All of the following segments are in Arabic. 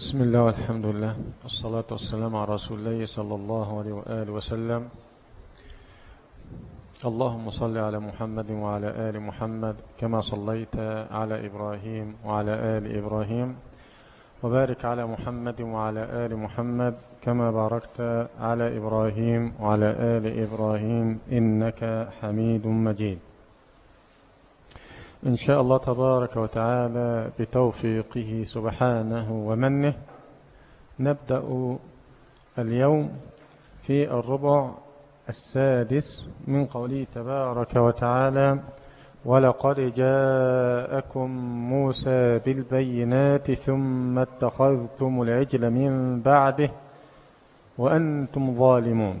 بسم الله والحمد لله والصلاة والسلام على رسول الله صلى الله عليه وآله وسلم. اللهم صل على محمد وعلى آل محمد كما صليت على إبراهيم وعلى آل إبراهيم وبارك على محمد وعلى آل محمد كما باركت على إبراهيم وعلى آل إبراهيم إنك حميد مجيد. إن شاء الله تبارك وتعالى بتوفيقه سبحانه ومنه. نبدأ اليوم في الربع السادس من قوله تبارك وتعالى ولقد جاءكم موسى بالبينات ثم اتخذتم العجل من بعده وأنتم ظالمون.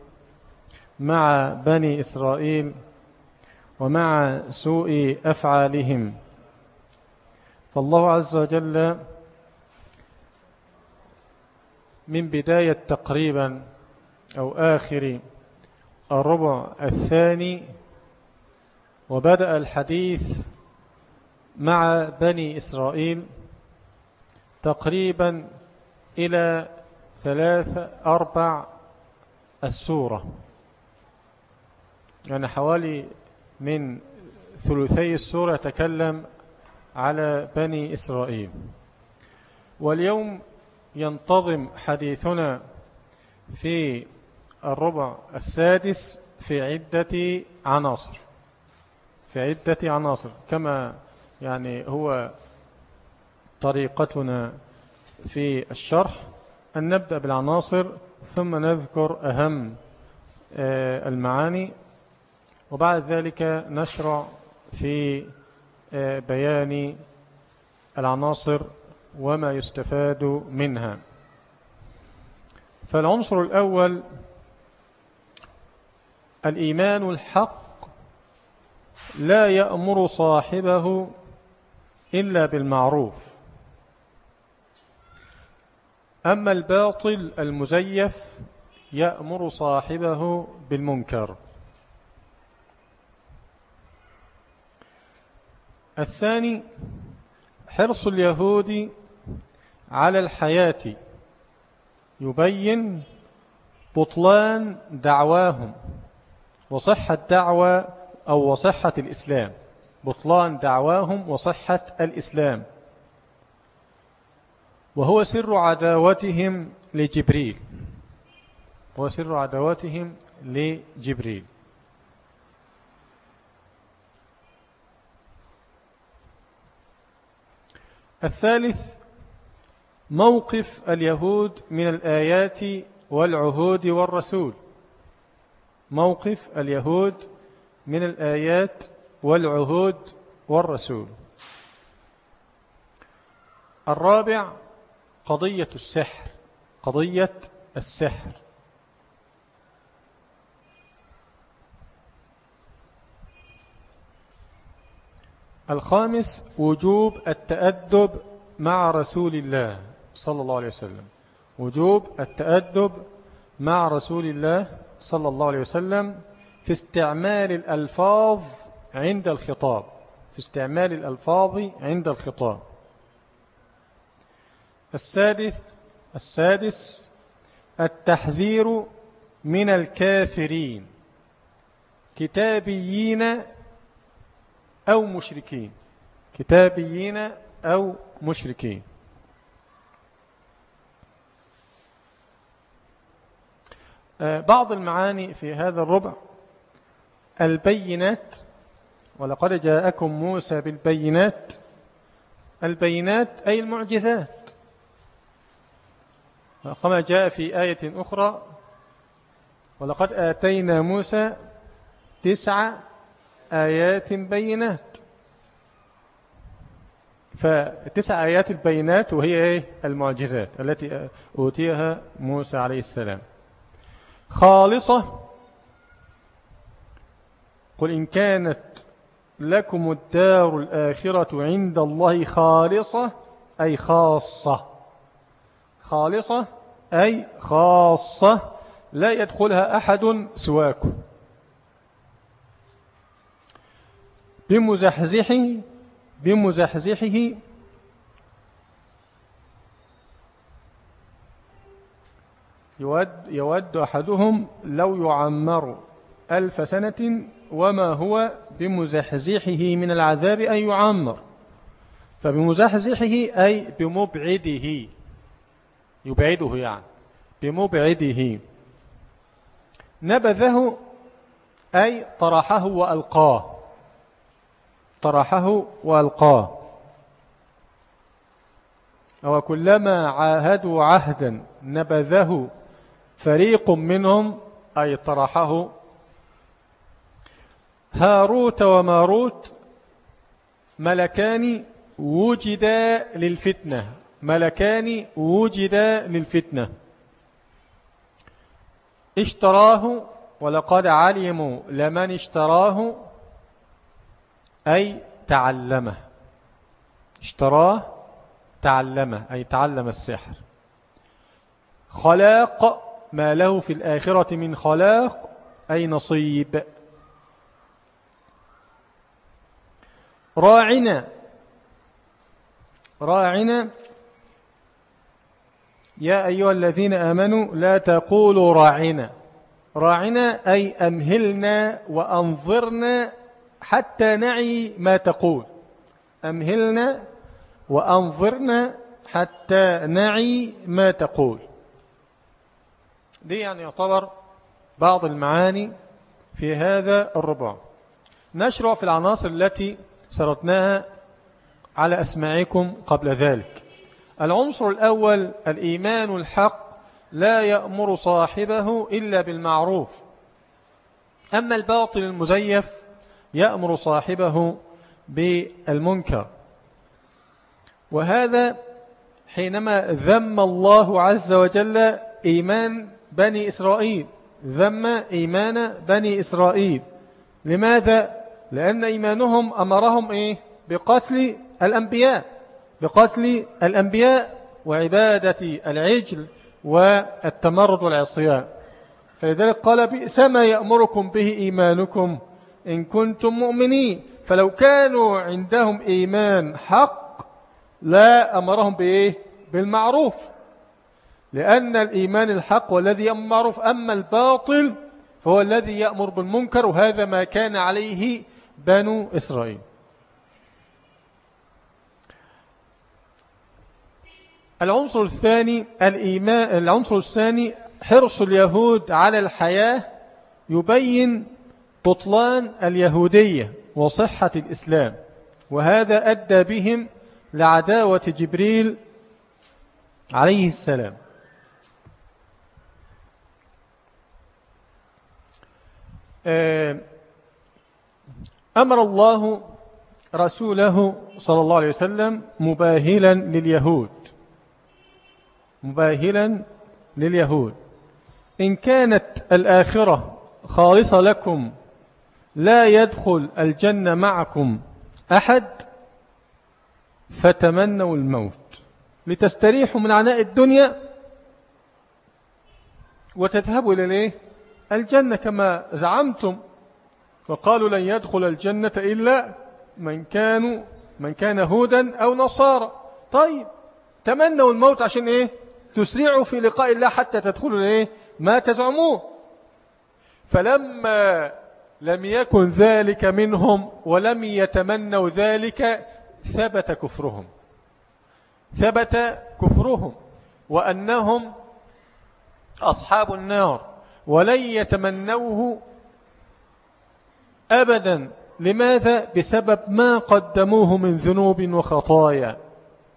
مع بني إسرائيل ومع سوء أفعالهم. فالله عز وجل من بداية تقريبا أو آخر الربع الثاني وبدأ الحديث مع بني إسرائيل تقريبا إلى ثلاث أربع السورة. يعني حوالي من ثلثي السورة يتكلم على بني إسرائيل. واليوم ينتظم حديثنا في الربع السادس في عدة عناصر. في عدة عناصر كما يعني هو طريقتنا في الشرح. أن نبدأ بالعناصر ثم نذكر أهم آه، المعاني. وبعد ذلك نشرع في آه، بيان العناصر وما يستفاد منها. فالعنصر الأول الإيمان الحق لا يأمر صاحبه إلا بالمعروف. أما الباطل المزيف يأمر صاحبه بالمنكر. الثاني حرص اليهود على الحياة. يبين بطلان دعواهم وصحة دعوة أو وصحة الإسلام. بطلان دعواهم وصحة الإسلام. وهو سر عداوتهم لجبريل. هو سر عداوتهم لجبريل. الثالث موقف اليهود من الآيات والعهود والرسول. موقف اليهود من الآيات والعهود والرسول. الرابع قضية السحر. قضية السحر. الخامس وجوب التأدب مع رسول الله صلى الله عليه وسلم. وجوب التأدب مع رسول الله صلى الله عليه وسلم في استعمال الألفاظ عند الخطاب. في استعمال الألفاظ عند الخطاب. السادس السادس التحذير من الكافرين. كتابيين أو مشركين. كتابيين أو مشركين. آه، بعض المعاني في هذا الربع. البينات ولقد جاءكم موسى بالبينات. البينات أي المعجزات. كما جاء في آية أخرى ولقد آتينا موسى تسع آيات بينات. فتسع آيات البينات وهي إيه؟ المعجزات التي أوتيها موسى عليه السلام. خالصة. قل إن كانت لكم الدار الآخرة عند الله خالصة أي خاصة. خالصة أي خاصة. لا يدخلها أحد سواكم. بمزحزحه بمزحزحه. يود, يود أحدهم لو يعمر ألف سنة وما هو بمزحزحه من العذاب أن يعمر. فبمزحزحه أي بمبعده. يبعده يعني. بمبعده. نبذه أي طرحه وألقاه. طرحه وألقاه. أو كلما عاهدوا عهدا نبذه فريق منهم أي طرحه هاروت وماروت ملكان وجدا للفتنة ملكان وجدا للفتنة. اشتراه ولقد علموا لمن اشتراه أي تعلمه. اشتراه تعلمه أي تعلم السحر. خلاق ما له في الآخرة من خلاق أي نصيب. راعنا راعنا يا أيها الذين آمنوا لا تقولوا راعنا. راعنا أي أمهلنا وأنظرنا حتى نعي ما تقول. أمهلنا وأنظرنا حتى نعي ما تقول. دي يعني يعتبر بعض المعاني في هذا الربع. نشرع في العناصر التي سردناها على أسماعكم قبل ذلك. العنصر الأول الإيمان الحق لا يأمر صاحبه إلا بالمعروف. أما الباطل المزيف يأمر صاحبه بالمنكر. وهذا حينما ذم الله عز وجل إيمان بني إسرائيل. ذم إيمان بني إسرائيل. لماذا؟ لأن إيمانهم أمرهم إيه؟ بقتل الأنبياء. بقتل الأنبياء وعبادة العجل والتمرد والعصيان. فلذلك قال بئس ما يأمركم به إيمانكم إن كنتم مؤمنين. فلو كانوا عندهم إيمان حق لا أمرهم بإيه؟ بالمعروف. لأن الإيمان الحق والذي يأمر معروف أما الباطل فهو الذي يأمر بالمنكر وهذا ما كان عليه بنو إسرائيل. العنصر الثاني الإيمان العنصر الثاني حرص اليهود على الحياة يبين بطلان اليهودية وصحة الإسلام وهذا أدى بهم لعداوة جبريل عليه السلام. آه، أمر الله رسوله صلى الله عليه وسلم مباهلا لليهود. مباهلا لليهود. إن كانت الآخرة خالصة لكم لا يدخل الجنة معكم أحد فتمنوا الموت. لتستريحوا من عناء الدنيا وتذهبوا إلى الجنة كما زعمتم. وقالوا لن يدخل الجنة إلا من كانوا من كان هودا أو نصارى. طيب تمنوا الموت عشان إيه؟ تسرعوا في لقاء الله حتى تدخلوا إيه؟ ما تزعموه. فلما لم يكن ذلك منهم ولم يتمنوا ذلك ثبت كفرهم. ثبت كفرهم وأنهم أصحاب النار ولن يتمنوه أبدا. لماذا؟ بسبب ما قدموه من ذنوب وخطايا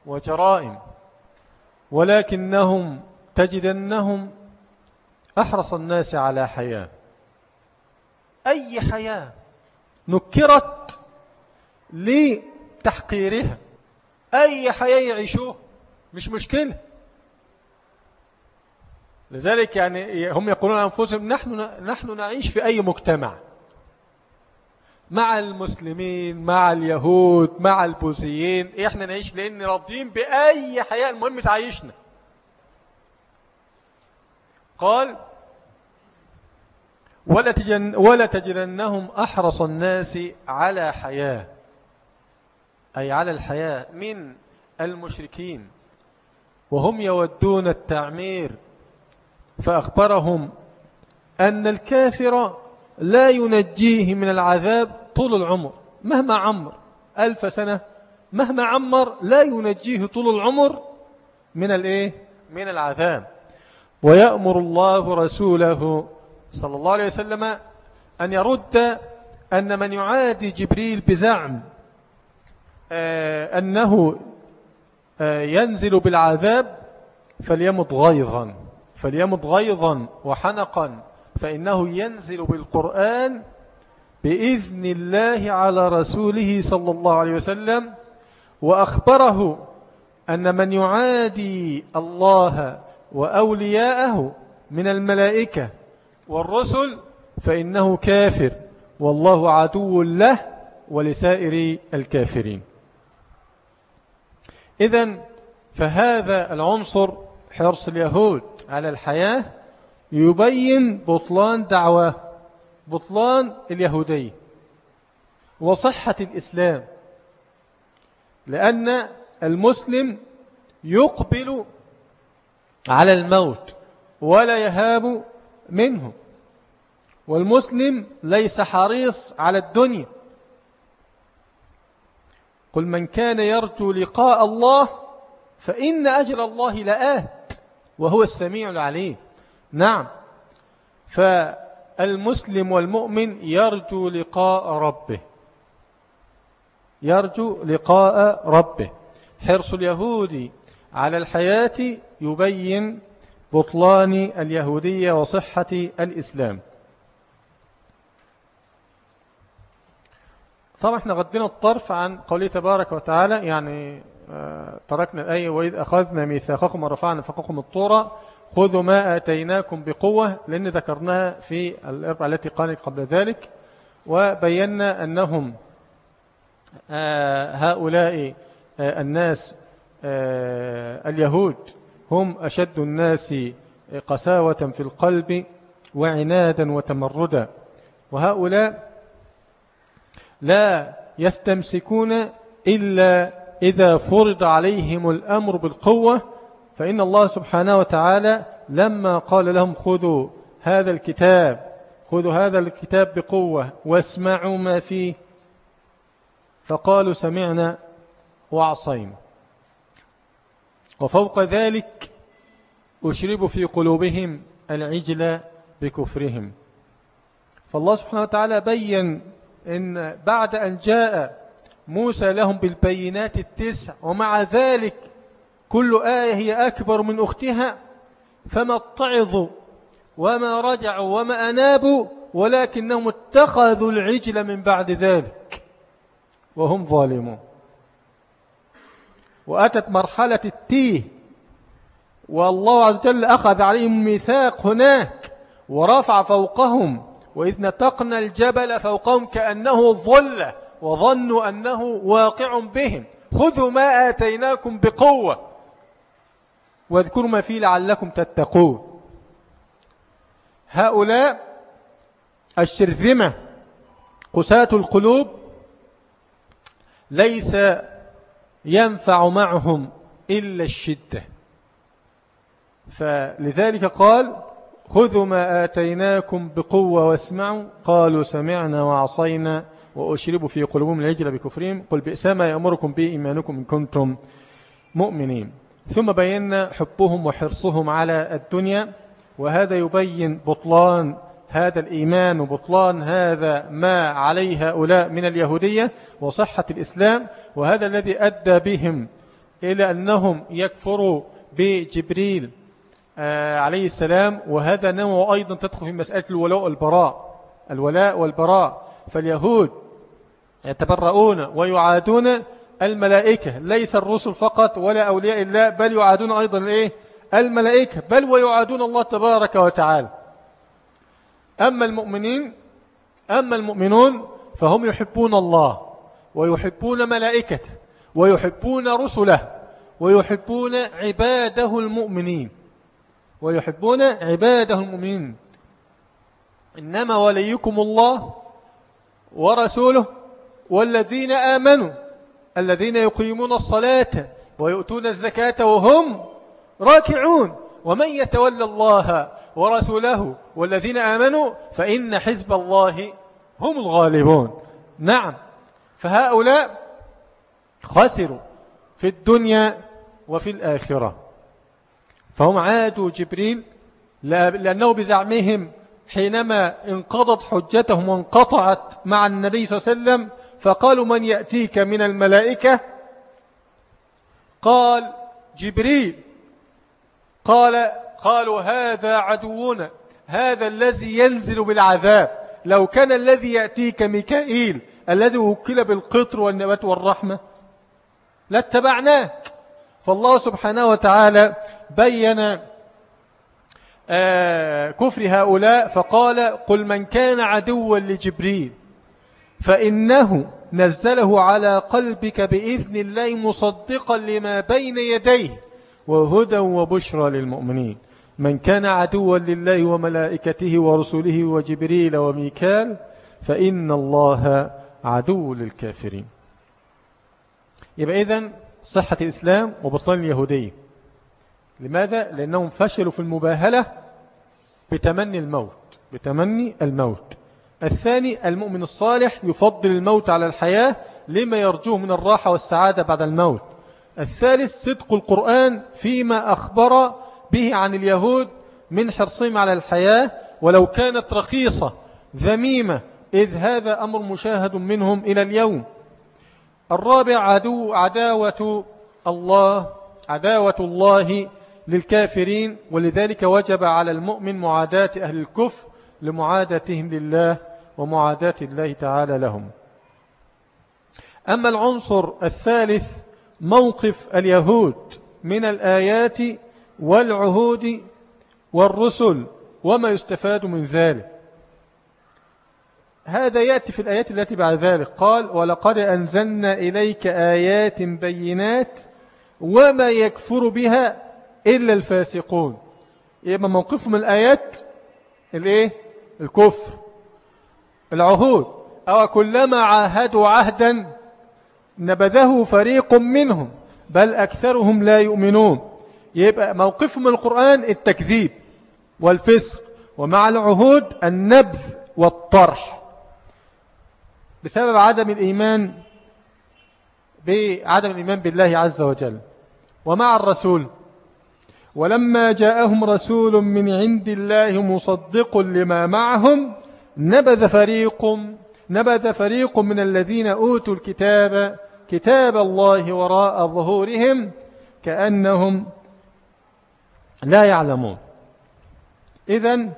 وجرائم. ولكنهم تجدنهم أحرص الناس على حياة. أي حياة نكرت لتحقيرها. أي حياة يعيشوه مش مشكلة. لذلك يعني هم يقولون أنفسهم نحن, نحن نعيش في أي مجتمع. مع المسلمين مع اليهود مع البوذيين. إحنا نعيش؟ لأن راضيين بأي حياة. المهم تعيشنا. قال ولا, تجن ولا أحرص الناس على حياة. أي على الحياة من المشركين. وهم يودون التعمير. فأخبرهم أن الكافر لا ينجيه من العذاب طول العمر. مهما عمر ألف سنة. مهما عمر لا ينجيه طول العمر من الإيه؟ من العذاب. ويأمر الله رسوله صلى الله عليه وسلم أن يرد أن من يعادي جبريل بزعم آه، أنه آه، ينزل بالعذاب فليمض غيظا فليمض غيظا وحنقا فإنه ينزل بالقرآن بإذن الله على رسوله صلى الله عليه وسلم وأخبره أن من يعادي الله وأولياءه من الملائكة والرسل فإنه كافر. والله عدو له ولسائر الكافرين. إذن فهذا العنصر حرص اليهود على الحياة يبين بطلان دعوة بطلان اليهودية وصحة الإسلام. لأن المسلم يقبل على الموت ولا يهاب منه والمسلم ليس حريص على الدنيا. قل من كان يرجو لقاء الله فإن أجر الله لآت وهو السميع العليم. نعم. فالمسلم والمؤمن يرجو لقاء ربه. يرجو لقاء ربه. حرص اليهود على الحياة يبين بطلان اليهودية وصحة الإسلام. طبعا إحنا غدينا الطرف عن قوله تبارك وتعالى يعني آه، تركنا الآية وإذ أخذنا ميثاقكم ورفعنا فقكم الطورة خذوا ما آتيناكم بقوة لأن ذكرناها في الأربع التي قالت قبل ذلك وبينا أنهم آه، هؤلاء آه، الناس اليهود هم أشد الناس قساوة في القلب وعنادا وتمردا. وهؤلاء لا يستمسكون إلا إذا فرض عليهم الأمر بالقوة فإن الله سبحانه وتعالى لما قال لهم خذوا هذا الكتاب خذوا هذا الكتاب بقوة واسمعوا ما فيه فقالوا سمعنا وعصينا. وفوق ذلك أشربوا في قلوبهم العجل بكفرهم. فالله سبحانه وتعالى بين إن بعد أن جاء موسى لهم بالبينات التسع ومع ذلك كل آية هي أكبر من أختها فما اتعظوا وما رجعوا وما أنابوا ولكنهم اتخذوا العجل من بعد ذلك وهم ظالمون. وأتت مرحلة التيه. والله عز وجل أخذ عليهم ميثاق هناك ورفع فوقهم وإذ نتقنا الجبل فوقهم كأنه ظل وظنوا أنه واقع بهم. خذوا ما آتيناكم بقوة. واذكروا ما فيه لعلكم تتقون. هؤلاء الشرذمة قساة القلوب ليس ينفع معهم إلا الشدة. فلذلك قال خذوا ما آتيناكم بقوة واسمعوا. قالوا سمعنا وعصينا وأشربوا في قلوبهم العجل بكفرهم. قل بئس ما يأمركم به إيمانكم إن كنتم مؤمنين. ثم بينا حبهم وحرصهم على الدنيا وهذا يبين بطلان هذا الإيمان وبطلان هذا ما عليه هؤلاء من اليهودية وصحة الإسلام وهذا الذي أدى بهم إلى أنهم يكفروا بجبريل آه، عليه السلام. وهذا نوع أيضا تدخل في مسألة الولاء والبراء. الولاء والبراء. فاليهود يتبرؤون ويعادون الملائكة. ليس الرسل فقط ولا أولياء الله بل يعادون أيضا الإيه؟ الملائكة. بل ويعادون الله تبارك وتعالى. أما المؤمنين أما المؤمنون فهم يحبون الله ويحبون ملائكته ويحبون رسله ويحبون عباده المؤمنين ويحبون عباده المؤمنين. إنما وليكم الله ورسوله والذين آمنوا الذين يقيمون الصلاة ويؤتون الزكاة وهم راكعون. ومن يتولى الله ورسوله والذين آمنوا فإن حزب الله هم الغالبون. نعم. فهؤلاء خسروا في الدنيا وفي الآخرة. فهم عادوا جبريل لأنه بزعمهم حينما انقضت حجتهم وانقطعت مع النبي صلى الله عليه وسلم فقالوا من يأتيك من الملائكة؟ قال جبريل. قال قالوا هذا عدونا هذا الذي ينزل بالعذاب. لو كان الذي يأتيك ميكائيل الذي وكل بالقطر والنبات والرحمة لاتبعناك. فالله سبحانه وتعالى بين آه، كفر هؤلاء فقال قل من كان عدوا لجبريل فإنه نزله على قلبك بإذن الله مصدقا لما بين يديه وهدى وبشرى للمؤمنين. من كان عدوا لله وملائكته ورسله وجبريل وميكال فإن الله عدو للكافرين. يبقى إذن صحة الإسلام وبطلان اليهودية. لماذا؟ لأنهم فشلوا في المباهلة بتمني الموت بتمني الموت. الثاني المؤمن الصالح يفضل الموت على الحياة لما يرجوه من الراحة والسعادة بعد الموت. الثالث صدق القرآن فيما أخبر به عن اليهود من حرصهم على الحياة ولو كانت رخيصة ذميمة إذ هذا أمر مشاهد منهم إلى اليوم. الرابع عدو عداوة الله عداوة الله للكافرين ولذلك وجب على المؤمن معاداة أهل الكفر لمعاداتهم لله ومعاداة الله تعالى لهم. أما العنصر الثالث موقف اليهود من الآيات والعهود والرسل وما يستفاد من ذلك. هذا يأتي في الآيات التي بعد ذلك. قال ولقد أنزلنا إليك آيات بينات وما يكفر بها إلا الفاسقون. يبقى موقفهم الآيات؟ الإيه؟ الكفر. العهود. أو كلما عاهدوا عهدا نبذه فريق منهم بل أكثرهم لا يؤمنون. يبقى موقفهم القرآن التكذيب والفسق ومع العهود النبذ والطرح. بسبب عدم الإيمان بعدم الإيمان بالله عز وجل ومع الرسول. ولما جاءهم رسول من عند الله مصدق لما معهم نبذ فريق نبذ فريق من الذين أوتوا الكتاب كتاب الله وراء ظهورهم كأنهم لا يعلمون. إذن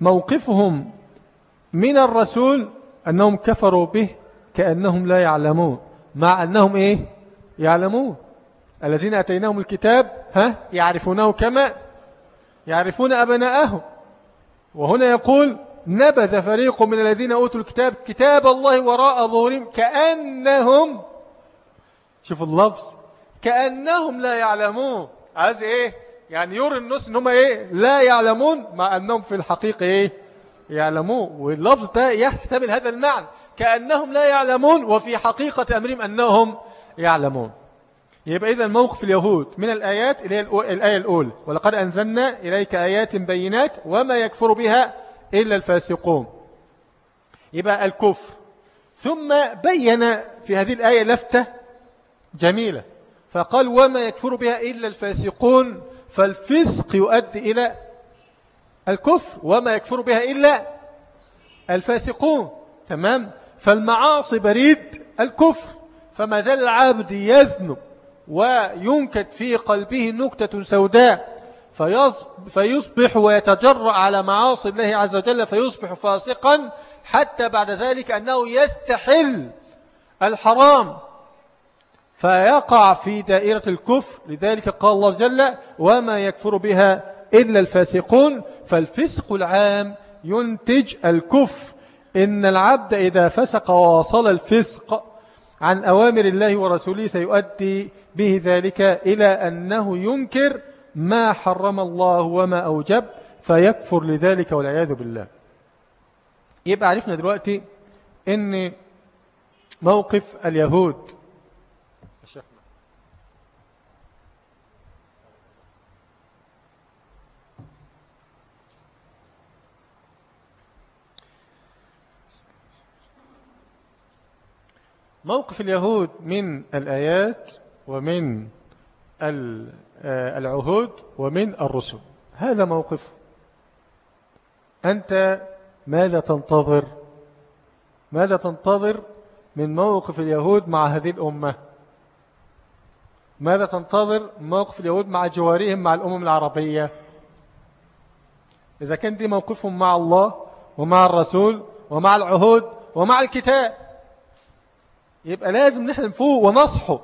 فموقفهم من الرسول أنهم كفروا به كأنهم لا يعلمون. مع أنهم إيه؟ يعلمون. الذين أتيناهم الكتاب ها؟ يعرفونه كما؟ يعرفون أبناءهم. وهنا يقول نبذ فريق من الذين أوتوا الكتاب كتاب الله وراء ظهورهم كأنهم شوف اللفظ كأنهم لا يعلمون. عايز إيه؟ يعني يرى الناس إنهم إيه؟ لا يعلمون مع أنهم في الحقيقة إيه؟ يعلمون. واللفظ ده يحتمل هذا المعنى. كأنهم لا يعلمون وفي حقيقة أمرهم أنهم يعلمون. يبقى إذا موقف اليهود من الآيات اللي هي الآية الأولى. ولقد أنزلنا إليك آيات بينات وما يكفر بها إلا الفاسقون. يبقى الكفر. ثم بين في هذه الآية لفتة جميلة. فقال وما يكفر بها إلا الفاسقون فالفسق يؤدي إلى الكفر وما يكفر بها إلا الفاسقون. تمام؟ فالمعاصي بريد الكفر فما زال العبد يذنب وينكت في قلبه نكتة سوداء فيصبح ويتجرأ على معاصي الله عز وجل فيصبح فاسقا حتى بعد ذلك أنه يستحل الحرام. فيقع في دائرة الكفر. لذلك قال الله جل وما يكفر بها إلا الفاسقون. فالفسق العام ينتج الكفر. إن العبد إذا فسق وواصل الفسق عن أوامر الله ورسوله سيؤدي به ذلك إلى أنه ينكر ما حرم الله وما أوجب فيكفر لذلك والعياذ بالله. يبقى عرفنا دلوقتي أن موقف اليهود موقف اليهود من الآيات ومن آه، العهود ومن الرسل. هذا موقف. أنت ماذا تنتظر؟ ماذا تنتظر من موقف اليهود مع هذه الأمة؟ ماذا تنتظر موقف اليهود مع جوارهم مع الأمم العربية؟ إذا كان دي موقفهم مع الله ومع الرسول ومع العهود ومع الكتاب. يبقى لازم نحن نفوق ونصحه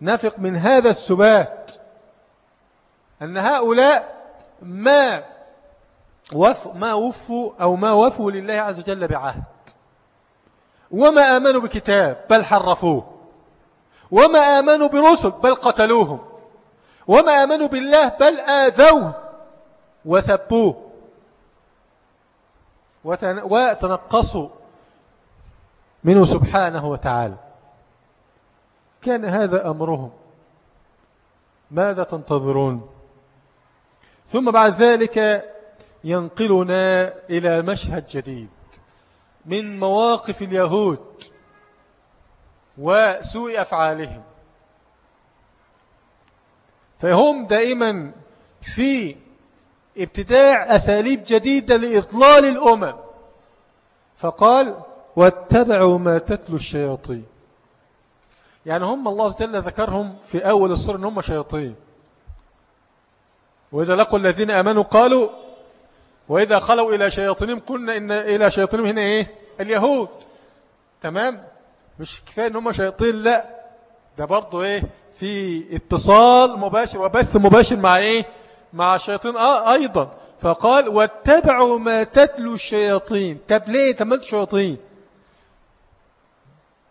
نفق من هذا السبات أن هؤلاء ما وف ما وفوا أو ما وفوا لله عز وجل بعهد. وما آمنوا بكتاب بل حرفوه. وما آمنوا برسل بل قتلوهم. وما آمنوا بالله بل آذوه وسبوه. وتنقصوا منه سبحانه وتعالى. كان هذا أمرهم. ماذا تنتظرون؟ ثم بعد ذلك ينقلنا إلى مشهد جديد من مواقف اليهود وسوء أفعالهم. فهم دائما في ابتداع أساليب جديدة لإضلال الأمم. فقال واتبعوا ما تتلو الشياطين. يعني هم الله جل ذكرهم في أول الصورة أنهم شياطين. وإذا لقوا الذين أمنوا قالوا وإذا خلوا إلى شياطينهم قلنا إن إلى شياطينهم هنا إيه؟ اليهود. تمام؟ مش كفاية أنهم شياطين لا. ده برضو إيه؟ في اتصال مباشر وبث مباشر مع إيه؟ مع الشياطين آه أيضا. فقال واتبعوا ما تتلو الشياطين. طب ليه تملت شياطين؟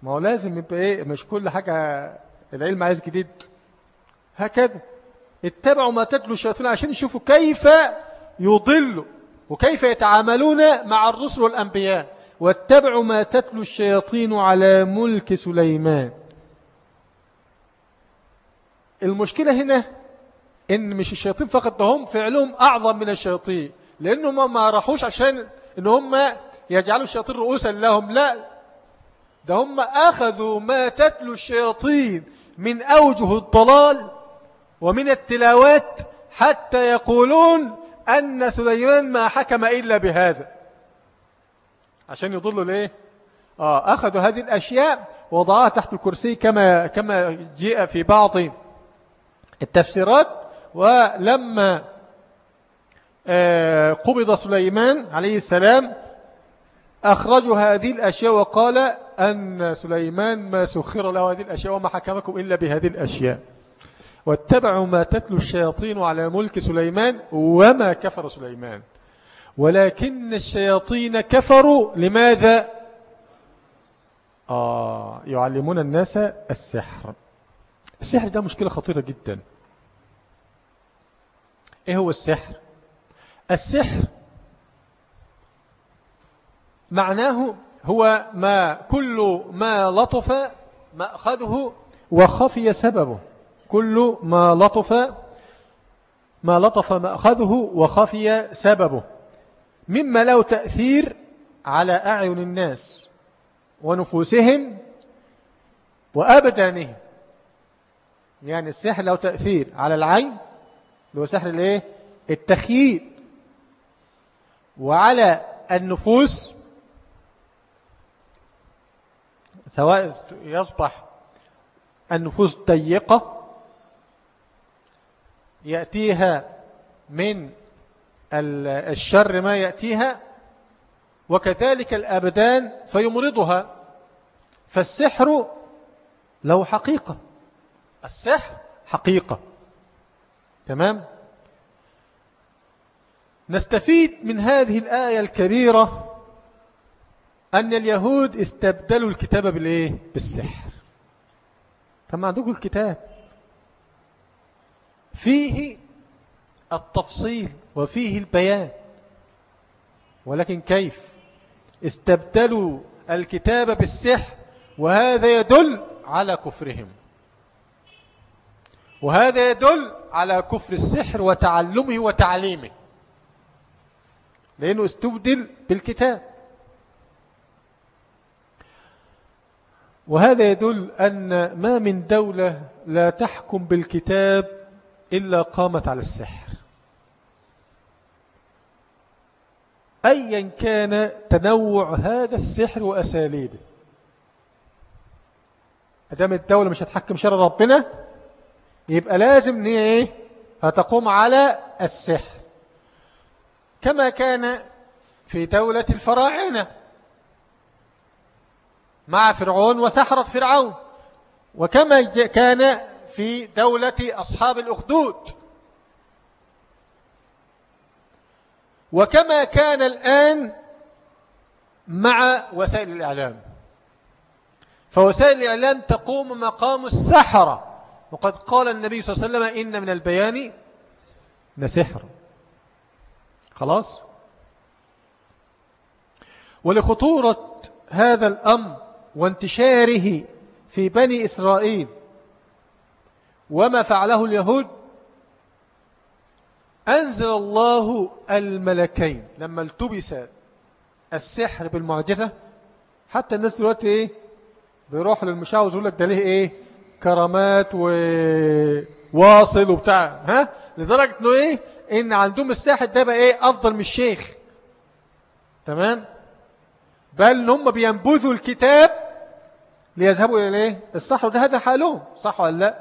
ما هو لازم يبقى إيه مش كل حاجة العلم عايز جديد. هكذا. اتبعوا ما تتلو الشياطين عشان يشوفوا كيف يضلوا وكيف يتعاملون مع الرسل والأنبياء. واتبعوا ما تتلو الشياطين على ملك سليمان. المشكلة هنا إن مش الشياطين فقط هم فعلهم أعظم من الشياطين. لأنهم ما راحوش عشان إن هم يجعلوا الشياطين رؤوسا لهم لا. ده هم أخذوا ما تتلو الشياطين من أوجه الضلال ومن التلاوات حتى يقولون أن سليمان ما حكم إلا بهذا. عشان يضلوا ليه آه أخذوا هذه الأشياء وضعها تحت الكرسي كما, كما جاء في بعض التفسيرات. ولما آه قبض سليمان عليه السلام أخرجوا هذه الأشياء وقال أن سليمان ما سخر له هذه الأشياء وما حكمكم إلا بهذه الأشياء. واتبعوا ما تتلو الشياطين على ملك سليمان وما كفر سليمان. ولكن الشياطين كفروا. لماذا؟ آه يعلمون الناس السحر. السحر ده مشكلة خطيرة جدا. إيه هو السحر؟ السحر معناه هو ما كل ما لطف مأخذه وخفي سببه. كل ما لطف ما لطف مأخذه وخفي سببه. مما له تأثير على أعين الناس ونفوسهم وأبدانهم. يعني السحر له تأثير على العين اللي هو سحر الإيه؟ التخييل. وعلى النفوس سواء يصبح النفوس ضيقة يأتيها من الشر ما يأتيها وكذلك الأبدان فيمرضها. فالسحر له حقيقة. السحر حقيقة. تمام؟ نستفيد من هذه الآية الكبيرة أن اليهود استبدلوا الكتاب بالإيه؟ بالسحر. فما عندكم الكتاب. فيه التفصيل وفيه البيان. ولكن كيف؟ استبدلوا الكتاب بالسحر وهذا يدل على كفرهم. وهذا يدل على كفر السحر وتعلمه وتعليمه. لأنه استبدل بالكتاب. وهذا يدل أن ما من دولة لا تحكم بالكتاب إلا قامت على السحر. أيا كان تنوع هذا السحر وأساليبه. أدام الدولة مش هتحكم شر ربنا يبقى لازم إيه؟ هتقوم على السحر. كما كان في دولة الفراعنة. مع فرعون وسحرة فرعون. وكما كان في دولة أصحاب الأخدود. وكما كان الآن مع وسائل الإعلام. فوسائل الإعلام تقوم مقام السحرة. وقد قال النبي صلى الله عليه وسلم إن من البيان نسحر خلاص؟ ولخطورة هذا الأمر وانتشاره في بني إسرائيل. وما فعله اليهود؟ أنزل الله الملكين. لما التبس السحر بالمعجزة حتى الناس دلوقتي إيه؟ بيروح للمشاوز يقول لك ده ليه إيه؟ كرامات وواصل وبتاع. ها؟ لدرجة إنه إيه؟ إن عندهم الساحر ده بقى إيه؟ أفضل من الشيخ. تمام؟ بل هم بينبذوا الكتاب ليذهبوا إلى إيه؟ الصح وده هذا حالهم. صح ولا لا؟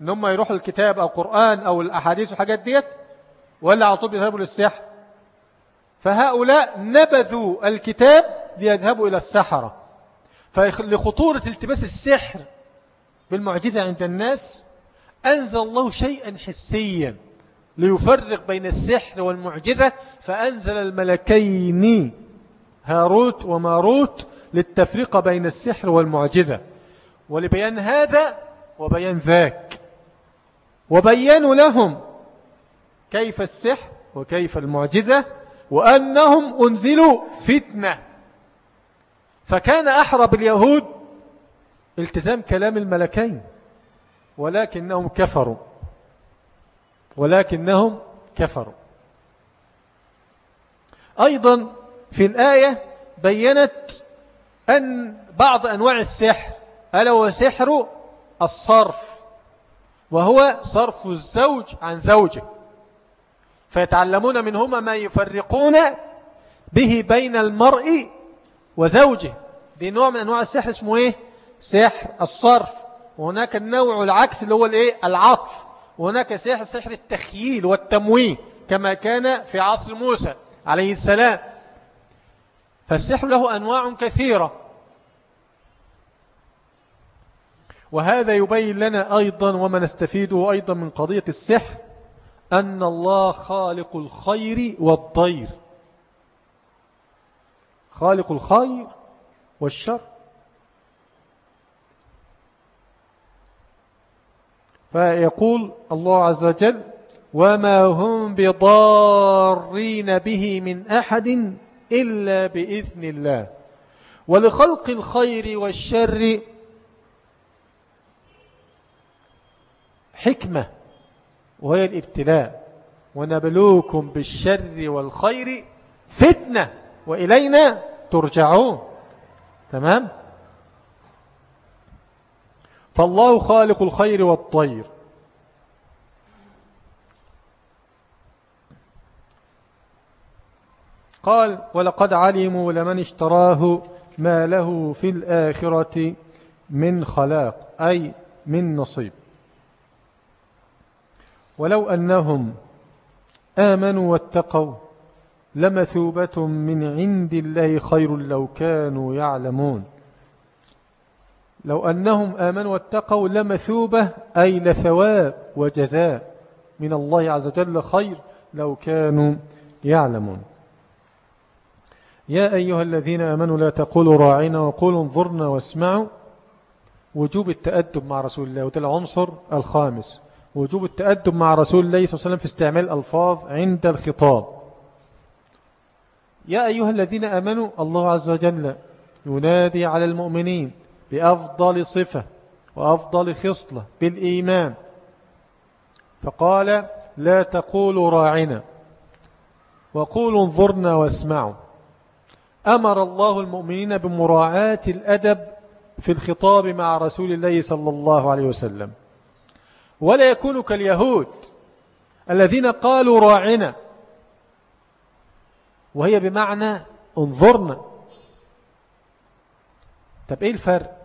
إن هم يروحوا الكتاب أو قرآن أو الأحاديث والحاجات ديت ولا على طول يذهبوا للسحر. فهؤلاء نبذوا الكتاب ليذهبوا إلى السحرة فلخطورة التباس السحر بالمعجزة عند الناس أنزل الله شيئا حسيا ليفرق بين السحر والمعجزة. فأنزل الملكين هاروت وماروت للتفريق بين السحر والمعجزة. ولبيان هذا وبيان ذاك. وبينوا لهم كيف السحر وكيف المعجزة وأنهم أنزلوا فتنة. فكان أحرب اليهود التزام كلام الملكين ولكنهم كفروا. ولكنهم كفروا. أيضا في الآية بينت أن بعض أنواع السحر ألا هو سحر الصرف وهو صرف الزوج عن زوجه. فيتعلمون منهما ما يفرقون به بين المرء وزوجه. دي نوع من أنواع السحر اسمه إيه؟ سحر الصرف. وهناك النوع العكس اللي هو الإيه؟ العطف. وهناك سحر سحر التخييل والتمويه كما كان في عصر موسى عليه السلام. فالسحر له أنواع كثيرة. وهذا يبين لنا أيضا وما نستفيده أيضا من قضية السحر أن الله خالق الخير والضير خالق الخير والشر. فيقول الله عز وجل وما هم بضارين به من أحد إلا بإذن الله. ولخلق الخير والشر حكمة وهي الابتلاء. ونبلوكم بالشر والخير فتنة وإلينا ترجعون. تمام؟ فالله خالق الخير والطير. قال ولقد علموا لمن اشتراه ما له في الآخرة من خلاق أي من نصيب. ولو أنهم آمنوا واتقوا لمثوبة من عند الله خير لو كانوا يعلمون. لو أنهم آمنوا واتقوا لمثوبة أي لثواب وجزاء من الله عز وجل خير لو كانوا يعلمون. يا أيها الذين آمنوا لا تقولوا راعنا وقولوا انظرنا واسمعوا. وجوب التأدب مع رسول الله. وده العنصر الخامس. وجوب التأدب مع رسول الله صلى الله عليه وسلم في استعمال ألفاظ عند الخطاب. يا أيها الذين أمنوا الله عز وجل ينادي على المؤمنين بأفضل صفة وأفضل خصلة بالإيمان. فقال لا تقولوا راعنا وقولوا انظرنا واسمعوا. أمر الله المؤمنين بمراعاة الأدب في الخطاب مع رسول الله صلى الله عليه وسلم. ولا يكون كاليهود الذين قالوا راعنا وهي بمعنى انظرنا. طب إيه الفرق؟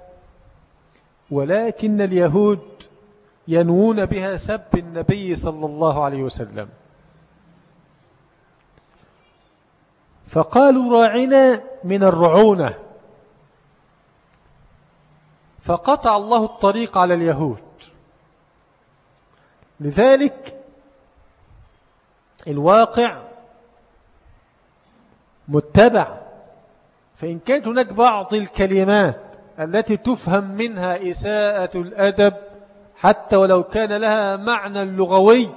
ولكن اليهود ينوون بها سب النبي صلى الله عليه وسلم. فقالوا راعنا من الرعونة. فقطع الله الطريق على اليهود. لذلك الواقع متبع. فإن كانت هناك بعض الكلمات التي تفهم منها إساءة الأدب حتى ولو كان لها معنى لغوي.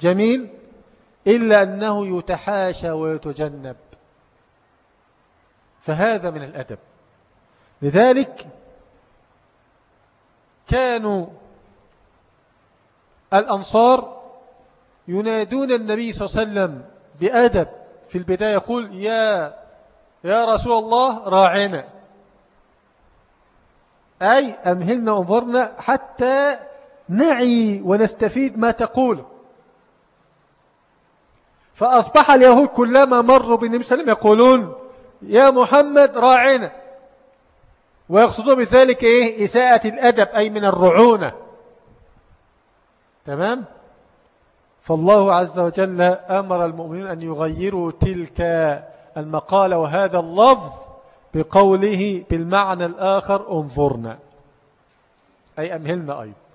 جميل؟ إلا أنه يتحاشى ويتجنب. فهذا من الأدب. لذلك كانوا الأنصار ينادون النبي صلى الله عليه وسلم بأدب في البداية يقول يا يا رسول الله راعنا. أي أمهلنا وانظرنا حتى نعي ونستفيد ما تقول. فأصبح اليهود كلما مروا بالنبي صلى الله عليه وسلم يقولون يا محمد راعنا ويقصدون بذلك إيه؟ إساءة الأدب أي من الرعونة. تمام؟ فالله عز وجل أمر المؤمنين أن يغيروا تلك المقالة وهذا اللفظ بقوله بالمعنى الآخر انظرنا. أي أمهلنا أيضا.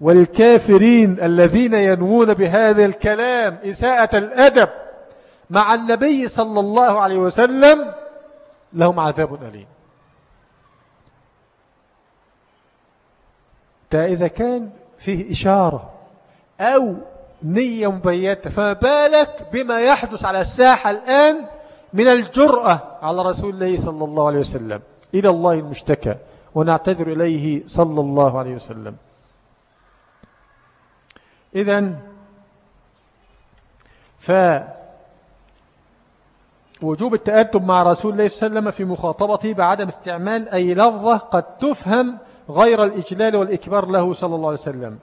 والكافرين الذين ينوون بهذا الكلام إساءة الأدب مع النبي صلى الله عليه وسلم لهم عذاب أليم. إذا كان فيه إشارة أو نية مبيتة فما بالك بما يحدث على الساحة الآن من الجرأة على رسول الله صلى الله عليه وسلم؟ إلى الله المشتكى ونعتذر إليه صلى الله عليه وسلم. إذن فوجوب التأدب مع رسول الله صلى الله عليه وسلم في مخاطبته بعدم استعمال أي لفظة قد تفهم غير الإجلال والإكبار له صلى الله عليه وسلم.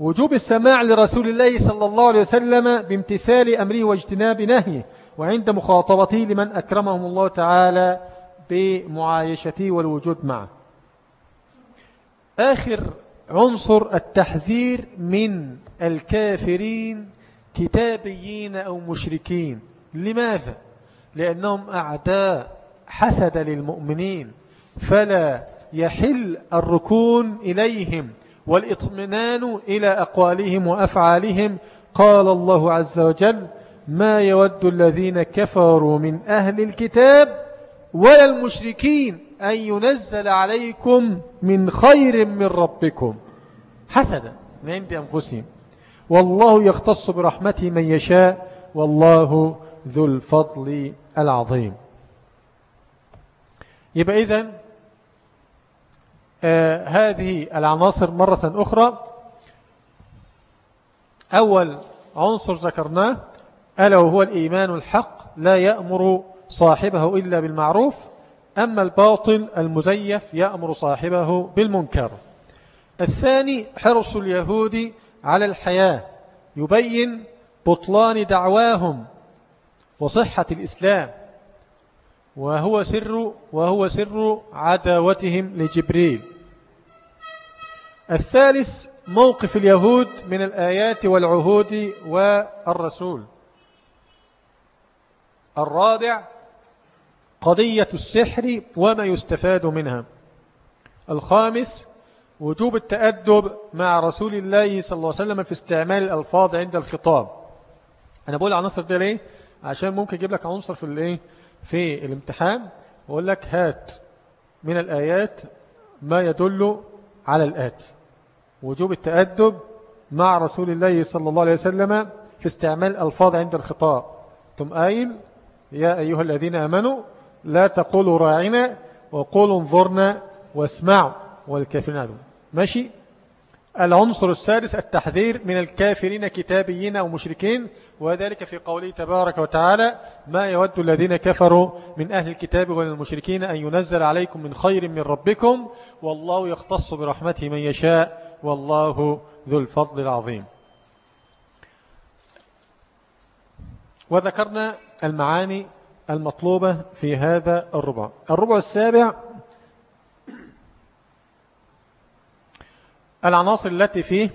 وجوب السماع لرسول الله صلى الله عليه وسلم بامتثال أمره واجتناب نهيه وعند مخاطبته لمن أكرمهم الله تعالى بمعايشته والوجود معه. آخر عنصر التحذير من الكافرين كتابيين أو مشركين لماذا؟ لأنهم أعداء حسد للمؤمنين فلا يحل الركون إليهم والإطمئنان إلى أقوالهم وأفعالهم قال الله عز وجل ما يود الذين كفروا من أهل الكتاب ولا المشركين أن ينزل عليكم من خير من ربكم حسدا من عند أنفسهم. والله يختص برحمته من يشاء والله ذو الفضل العظيم. يبقى إذن آه هذه العناصر مرة أخرى. أول عنصر ذكرناه ألا وهو الإيمان الحق لا يأمر صاحبه إلا بالمعروف. أما الباطل المزيف يأمر صاحبه بالمنكر. الثاني حرص اليهود على الحياة. يبين بطلان دعواهم وصحة الإسلام. وهو سر وهو سر عداوتهم لجبريل. الثالث موقف اليهود من الآيات والعهود والرسول. الرابع قضية السحر وما يستفاد منها. الخامس وجوب التأدب مع رسول الله صلى الله عليه وسلم في استعمال الألفاظ عند الخطاب. أنا بقول عناصر ده ليه؟ عشان ممكن أجيب لك عنصر في الإيه؟ في الامتحان وأقول لك هات من الآيات ما يدل على الآتي وجوب التأدب مع رسول الله صلى الله عليه وسلم في استعمال الألفاظ عند الخطاب. ثم قايل يا أيها الذين أمنوا لا تقولوا راعنا وقولوا انظرنا واسمعوا والكافرين عدو. ماشي؟ العنصر السادس التحذير من الكافرين كتابيين أو مشركين وذلك في قوله تبارك وتعالى ما يود الذين كفروا من أهل الكتاب والمشركين أن ينزل عليكم من خير من ربكم والله يختص برحمته من يشاء والله ذو الفضل العظيم. وذكرنا المعاني المطلوبة في هذا الربع. الربع السابع العناصر التي فيه.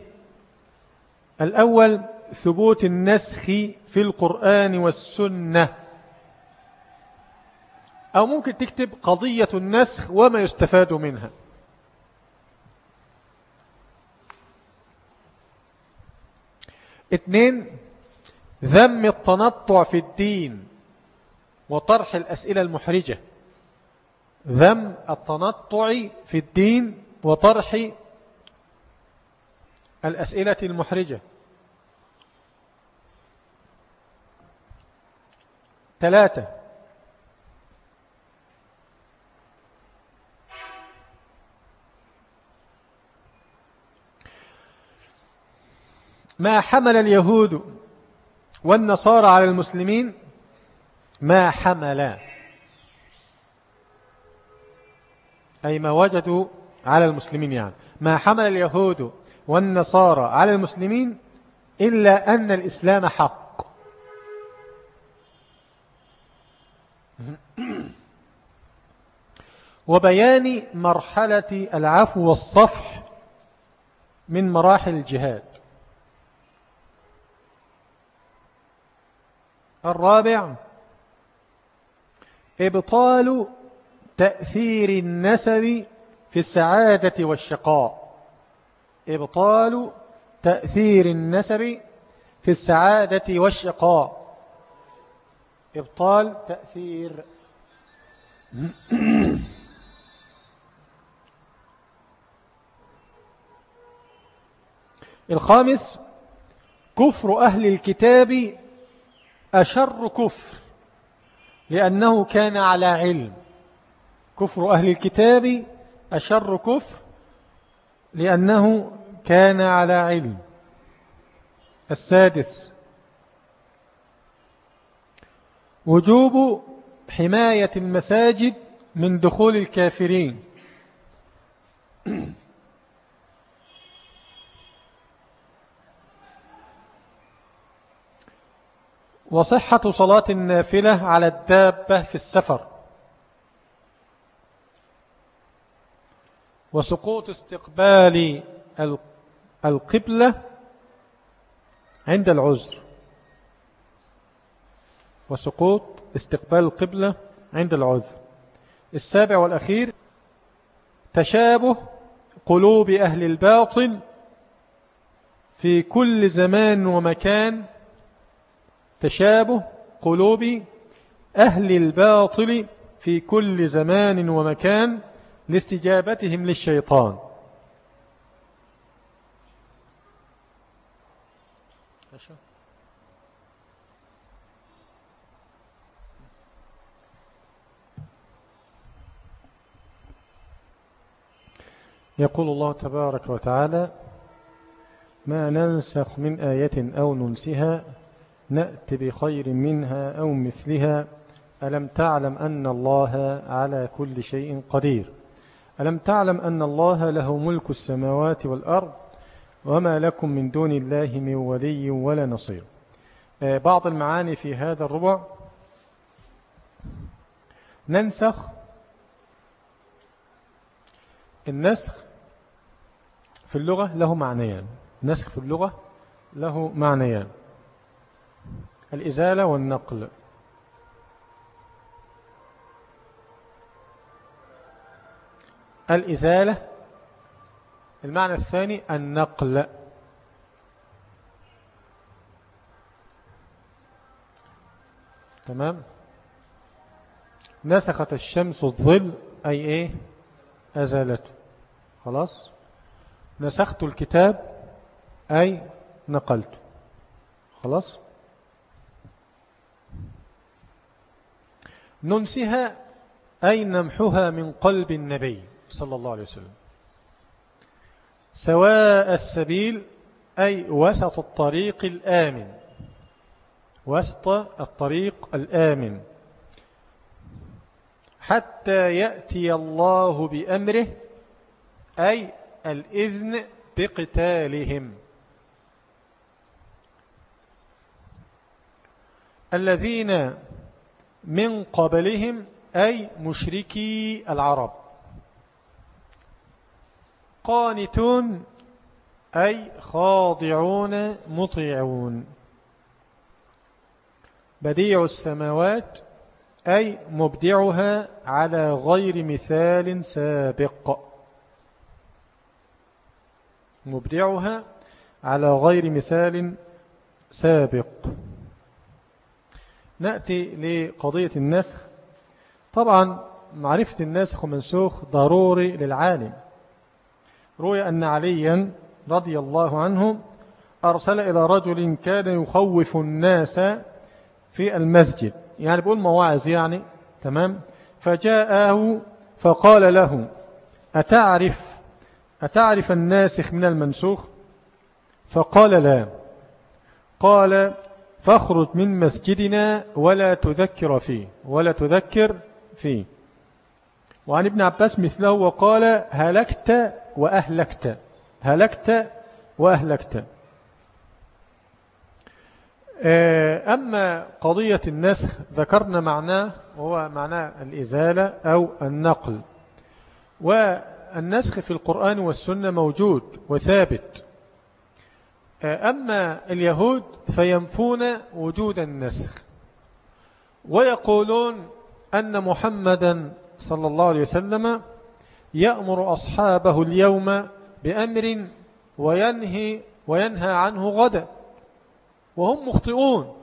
الأول ثبوت النسخ في القرآن والسنة. أو ممكن تكتب قضية النسخ وما يستفاد منها. اثنين ذم التنطع في الدين. وطرح الأسئلة المحرجة. ذم التنطع في الدين وطرح الأسئلة المحرجة. ثلاثة. ما حمل اليهود والنصارى على المسلمين؟ ما حمل. أي ما وجدوا على المسلمين يعني. ما حمل اليهود والنصارى على المسلمين إلا أن الإسلام حق. وبيان مرحلة العفو والصفح من مراحل الجهاد. الرابع إبطال تأثير النسب في السعادة والشقاء. إبطال تأثير النسب في السعادة والشقاء. إبطال تأثير الخامس كفر أهل الكتاب أشر كفر. لأنه كان على علم. كفر أهل الكتاب أشر كفر لأنه كان على علم. السادس وجوب حماية المساجد من دخول الكافرين. وصحة صلاة النافلة على الدابة في السفر. وسقوط استقبال القبلة عند العذر. وسقوط استقبال القبلة عند العذر. السابع والأخير تشابه قلوب أهل الباطل في كل زمان ومكان تشابه قلوب أهل الباطل في كل زمان ومكان لاستجابتهم للشيطان. يقول الله تبارك وتعالى ما ننسخ من آية أو ننسها نأتي بخير منها أو مثلها؟ ألم تعلم أن الله على كل شيء قدير؟ ألم تعلم أن الله له ملك السماوات والأرض وما لكم من دون الله من ولي ولا نصير؟ آه، بعض المعاني في هذا الربع. ننسخ. النسخ في اللغة له معنيان. نسخ في اللغة له معنيان. الإزالة والنقل. الإزالة المعنى الثاني النقل. تمام؟ نسخت الشمس الظل أي إيه؟ أزالته. خلاص؟ نسخت الكتاب أي نقلته. خلاص؟ ننسها أي نمحها من قلب النبي صلى الله عليه وسلم. سواء السبيل أي وسط الطريق الآمن. وسط الطريق الآمن. حتى يأتي الله بأمره أي الإذن بقتالهم. الذين من قبلهم أي مشركي العرب. قانتون أي خاضعون مطيعون. بديع السماوات أي مبدعها على غير مثال سابق. مبدعها على غير مثال سابق. نأتي لقضية النسخ. طبعا معرفة الناسخ ومنسوخ ضروري للعالم. روي أن عليا رضي الله عنه أرسل إلى رجل كان يخوف الناس في المسجد. يعني بقول مواعظ يعني تمام؟ فجاءه فقال له أتعرف أتعرف الناسخ من المنسوخ؟ فقال لا. قال فاخرج من مسجدنا ولا تذكر فيه ولا تذكر فيه. وعن ابن عباس مثله وقال هلكت وأهلكت هلكت وأهلكت. آه، أما قضية النسخ ذكرنا معناه وهو معناه الإزالة أو النقل. والنسخ في القرآن والسنة موجود وثابت. أما اليهود فينفون وجود النسخ. ويقولون أن محمدا صلى الله عليه وسلم يأمر أصحابه اليوم بأمر وينهي وينهى عنه غدا وهم مخطئون.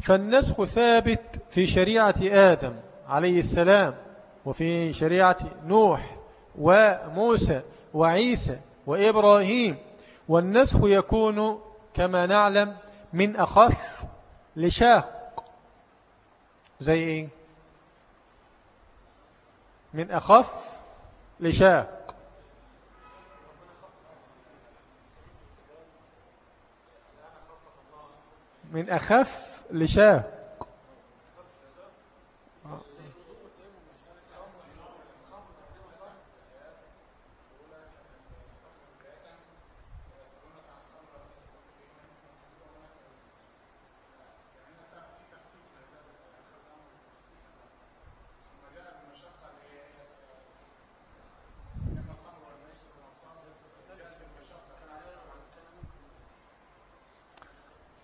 فالنسخ ثابت في شريعة آدم عليه السلام وفي شريعة نوح وموسى وعيسى وإبراهيم. والنسخ يكون كما نعلم من أخف لشاق. زي إيه؟ من أخف لشاق. من أخف لشاق.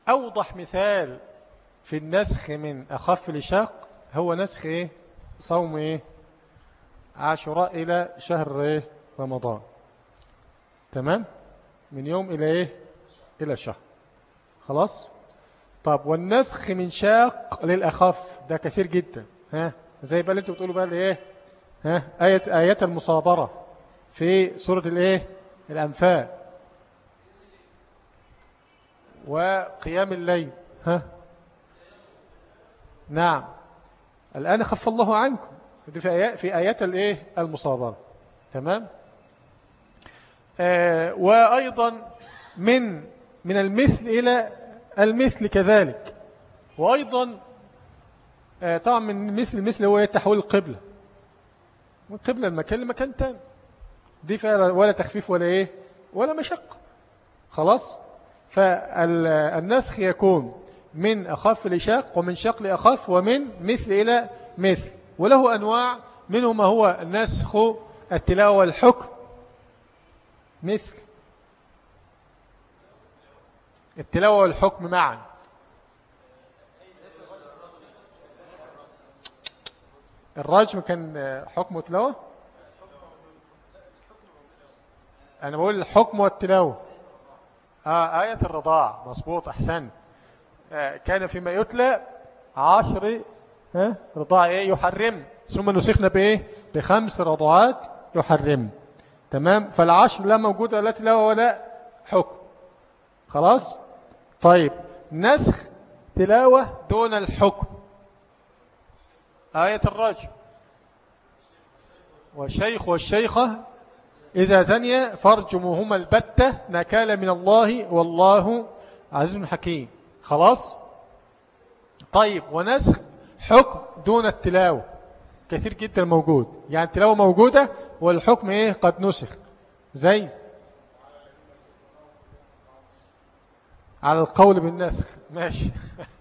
أوضح مثال في النسخ من أخف لشاق هو نسخ إيه؟ صوم إيه؟ عاشوراء إلى شهر إيه؟ رمضان. تمام؟ من يوم إلى إيه؟ إلى شهر. خلاص؟ طب والنسخ من شاق للأخف ده كثير جدا ها؟ زي بقى اللي أنتوا بتقولوا بقى إيه؟ ها؟ آية آيات المصابرة في سورة الإيه؟ الأنفال. وقيام الليل. ها؟ نعم. الآن خف الله عنكم. في آيات, في آيات الإيه؟ المصابرة. تمام؟ آه وأيضا من من المثل إلى المثل كذلك. وأيضا آه طبعا من مثل المثل هو تحويل القبلة. من قبلة المكان لمكان تاني. دي ولا تخفيف ولا إيه؟ ولا مشقة. خلاص؟ فالنسخ يكون من أخف لشاق ومن شق لأخف ومن مثل إلى مثل وله أنواع منه ما هو نسخ التلاوة والحكم. مثل. التلاوة والحكم معا. الرجم كان حكم تلاوة أنا بقول الحكم والتلاوة. آه آية الرضاع. مظبوط أحسن. آه كان فيما يتلى عشر آه رضاع إيه؟ يحرم. ثم نسخنا بإيه؟ بخمس رضعات يحرم. تمام؟ فالعشر لا موجودة لا تلاوة ولا حكم. خلاص؟ طيب نسخ تلاوة دون الحكم. آية الرجل. والشيخ والشيخة إذا زنيا فارجموهما البتة نكال من الله والله عزيز حكيم. خلاص؟ طيب ونسخ حكم دون التلاوة. كثير جدا موجود. يعني التلاوة موجودة والحكم إيه؟ قد نسخ. زي على القول بالنسخ. ماشي.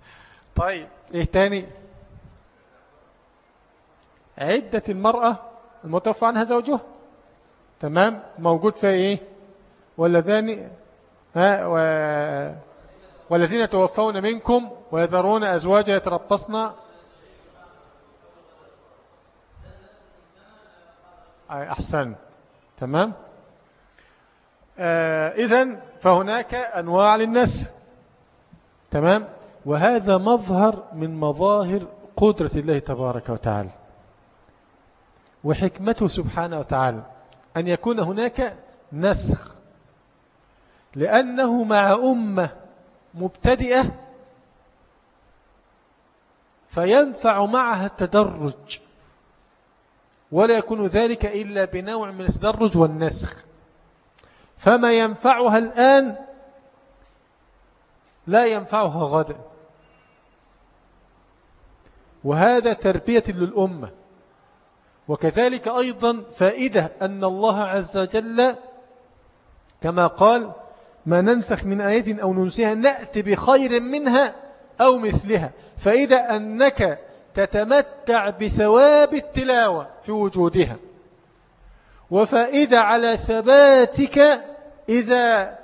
طيب إيه تاني؟ عدة المرأة المتوفى عنها زوجها؟ تمام؟ موجود فيها إيه؟ والذين ها و... والذين يتوفون منكم ويذرون أزواجا يتربصن. أحسن. تمام؟ آه إذن فهناك أنواع للناس. تمام؟ وهذا مظهر من مظاهر قدرة الله تبارك وتعالى. وحكمته سبحانه وتعالى. أن يكون هناك نسخ. لأنه مع أمة مبتدئة فينفع معها التدرج ولا يكون ذلك إلا بنوع من التدرج والنسخ. فما ينفعها الآن لا ينفعها غدا. وهذا تربية للأمة. وكذلك أيضا فائدة أن الله عز وجل كما قال ما ننسخ من آية أو ننسيها نأتي بخير منها أو مثلها. فإذا أنك تتمتع بثواب التلاوة في وجودها. وفائدة على ثباتك إذا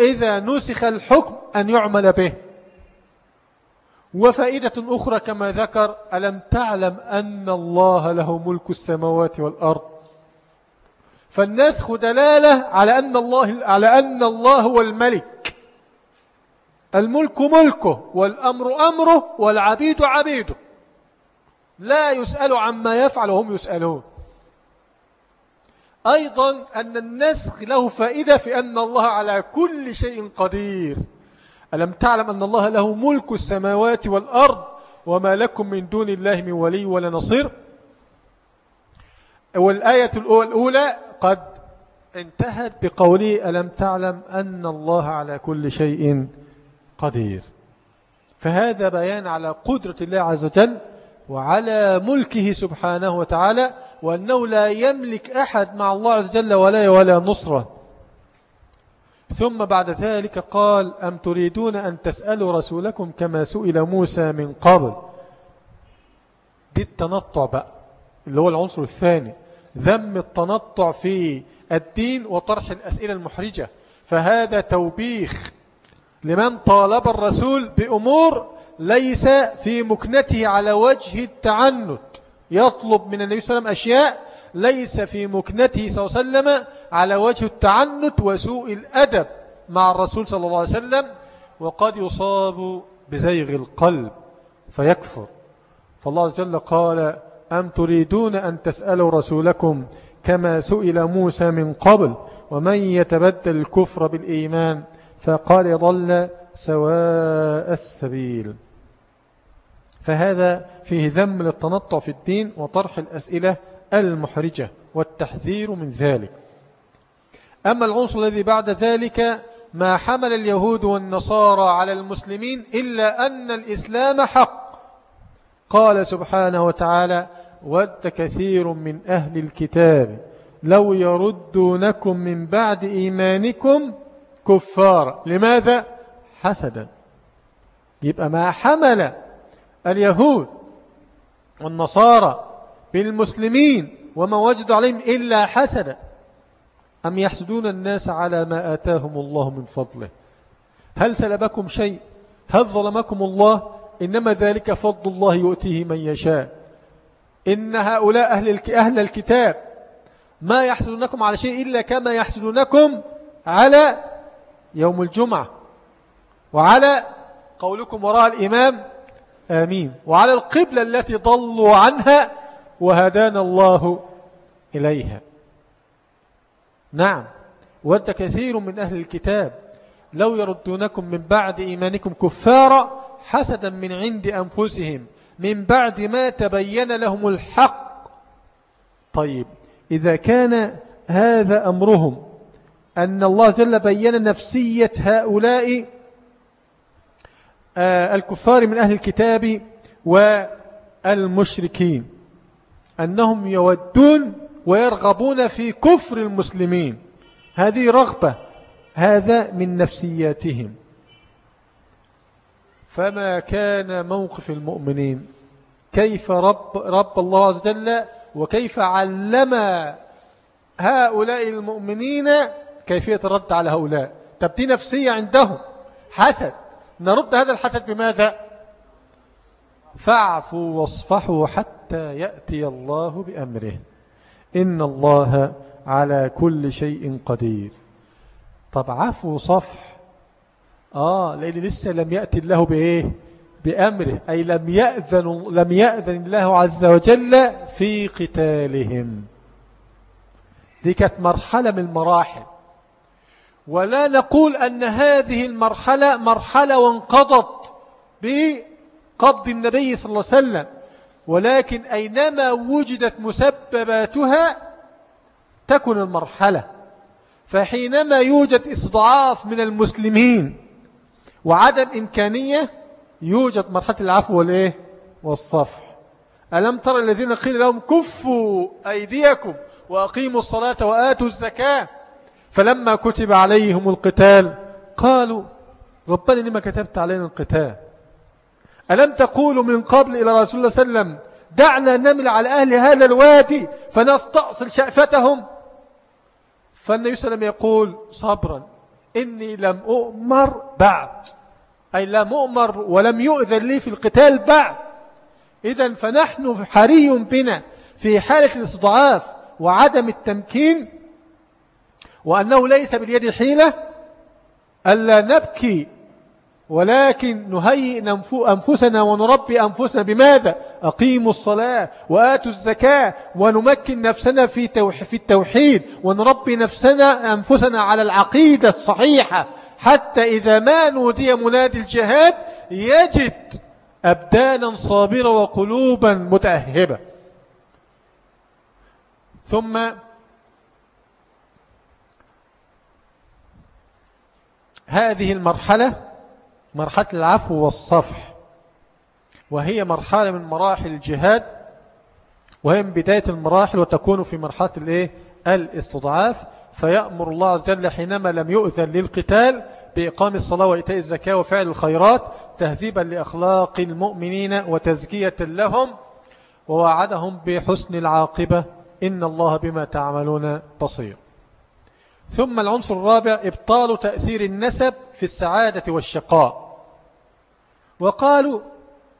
إذا نسخ الحكم أن يعمل به. وفائدة أخرى كما ذكر ألم تعلم أن الله له ملك السماوات والأرض؟ فالنسخ دلالة على أن الله, على أن الله هو الملك. الملك ملكه والأمر أمره والعبيد عبيده. لا يسأل عما يفعل وهم يسألون. أيضا أن النسخ له فائدة في أن الله على كل شيء قدير. ألم تعلم أن الله له ملك السماوات والأرض وما لكم من دون الله من ولي ولا نصير؟ والآية الأولى قد انتهت بقوله ألم تعلم أن الله على كل شيء قدير. فهذا بيان على قدرة الله عز وجل وعلى ملكه سبحانه وتعالى وأنه لا يملك أحد مع الله عز وجل ولا ولا نصرة. ثم بعد ذلك قال أم تريدون أن تسألوا رسولكم كما سئل موسى من قبل؟ دي التنطع بقى اللي هو العنصر الثاني. ذم التنطع في الدين وطرح الأسئلة المحرجة. فهذا توبيخ لمن طالب الرسول بأمور ليس في مكنته على وجه التعنت. يطلب من النبي صلى الله عليه وسلم أشياء ليس في مكنته صلى الله عليه وسلم على وجه التعنت وسوء الأدب مع الرسول صلى الله عليه وسلم وقد يصاب بزيغ القلب فيكفر. فالله وجل قال أم تريدون أن تسألوا رسولكم كما سئل موسى من قبل ومن يتبدل الكفر بالإيمان؟ فقال يضل سواء السبيل. فهذا فيه ذم للتنطع في الدين وطرح الأسئلة المحرجة والتحذير من ذلك. أما العنصر الذي بعد ذلك ما حمل اليهود والنصارى على المسلمين إلا أن الإسلام حق. قال سبحانه وتعالى ود كثير من أهل الكتاب لو يردونكم من بعد إيمانكم كفار لماذا؟ حسدا. يبقى ما حمل اليهود والنصارى بالمسلمين وما وجدوا عليهم إلا حسدا. أم يحسدون الناس على ما آتاهم الله من فضله؟ هل سلبكم شيء؟ هل ظلمكم الله؟ إنما ذلك فضل الله يؤتيه من يشاء. إن هؤلاء أهل, أهل الكتاب ما يحسدونكم على شيء إلا كما يحسدونكم على يوم الجمعة. وعلى قولكم وراء الإمام آمين. وعلى القبلة التي ضلوا عنها وهدانا الله إليها. نعم ود كثير من أهل الكتاب لو يردونكم من بعد إيمانكم كفارا حسدا من عند أنفسهم من بعد ما تبين لهم الحق. طيب إذا كان هذا أمرهم أن الله جل بين نفسية هؤلاء آه، الكفار من أهل الكتاب والمشركين. أنهم يودون ويرغبون في كفر المسلمين. هذه رغبة هذا من نفسياتهم. فما كان موقف المؤمنين؟ كيف رب, رب الله عز وجل وكيف علم هؤلاء المؤمنين كيفية الرد على هؤلاء؟ تبدي نفسية عندهم. حسد. نرد هذا الحسد بماذا؟ فاعفوا واصفحوا حتى يأتي الله بأمره. إن الله على كل شيء قدير. طب عفو صفح. آه لأن لسه لم يأتي الله بإيه؟ بأمره. أي لم يأذن, لم يأذن الله عز وجل في قتالهم. دي كانت مرحلة من المراحل. ولا نقول أن هذه المرحلة مرحلة وانقضت بقبض النبي صلى الله عليه وسلم. ولكن أينما وجدت مسبباتها تكن المرحلة فحينما يوجد إصضعاف من المسلمين وعدم إمكانية يوجد مرحلة العفو والإيه؟ والصفح. ألم ترى الذين قيل لهم كفوا أيديكم وأقيموا الصلاة وآتوا الزكاة؟ فلما كتب عليهم القتال قالوا ربنا لما كتبت علينا القتال؟ ألم تقولوا من قبل إلى رسول الله صلى الله عليه وسلم دعنا نمل على أهل هذا الوادي فنستأصل شأفتهم؟ فالنبي صلى الله عليه وسلم يقول صبرا إني لم أؤمر بعد. أي لم أؤمر ولم يؤذن لي في القتال بعد. إذا فنحن حري بنا في حالة الاستضعاف وعدم التمكين وأنه ليس باليد حيلة ألا نبكي ولكن نهيئ أنفسنا ونربي أنفسنا بماذا؟ أقيموا الصلاة وآتوا الزكاة ونمكن نفسنا في في التوحيد ونربي نفسنا أنفسنا على العقيدة الصحيحة حتى إذا ما نودي منادي الجهاد يجد أبدانا صابرة وقلوبا متأهبة ثم هذه المرحلة مرحلة العفو والصفح. وهي مرحلة من مراحل الجهاد وهي من بداية المراحل وتكون في مرحلة الإيه؟ الاستضعاف. فيأمر الله عز وجل حينما لم يؤذن للقتال بإقام الصلاة وإيتاء الزكاة وفعل الخيرات تهذيبا لأخلاق المؤمنين وتزكية لهم ووعدهم بحسن العاقبة. إن الله بما تعملون بصير. ثم العنصر الرابع إبطال تأثير النسب في السعادة والشقاء. وقالوا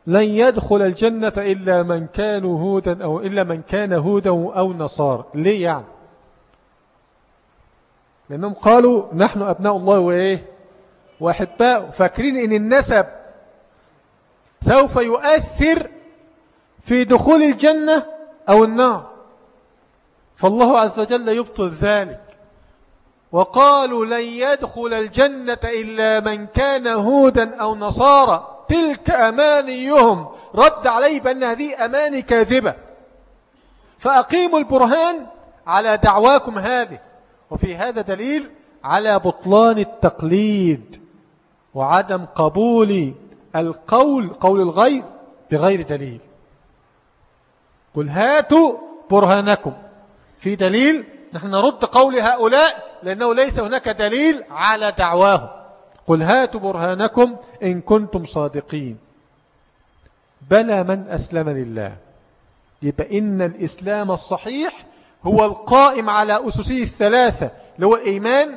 لن يدخل الجنة إلا من كان هودا أو إلا من كان هودا أو نصار ليه يعني؟ لأنهم قالوا نحن أبناء الله وإيه؟ وأحباء فاكرين إن النسب سوف يؤثر في دخول الجنة أو النار. فالله عز وجل يبطل ذلك. وقالوا لن يدخل الجنة إلا من كان هودا أو نصارى. تلك أمانيهم. رد عليه بأن هذه أماني كاذبة. فأقيموا البرهان على دعواكم هذه. وفي هذا دليل على بطلان التقليد وعدم قبول القول قول الغير بغير دليل. قل هاتوا برهانكم. في دليل نحن نرد قول هؤلاء لأنه ليس هناك دليل على دعواه قل هاتوا برهانكم إن كنتم صادقين. بلى من أسلم لله. يبقى إن الإسلام الصحيح هو القائم على أسسه الثلاثة اللي هو الإيمان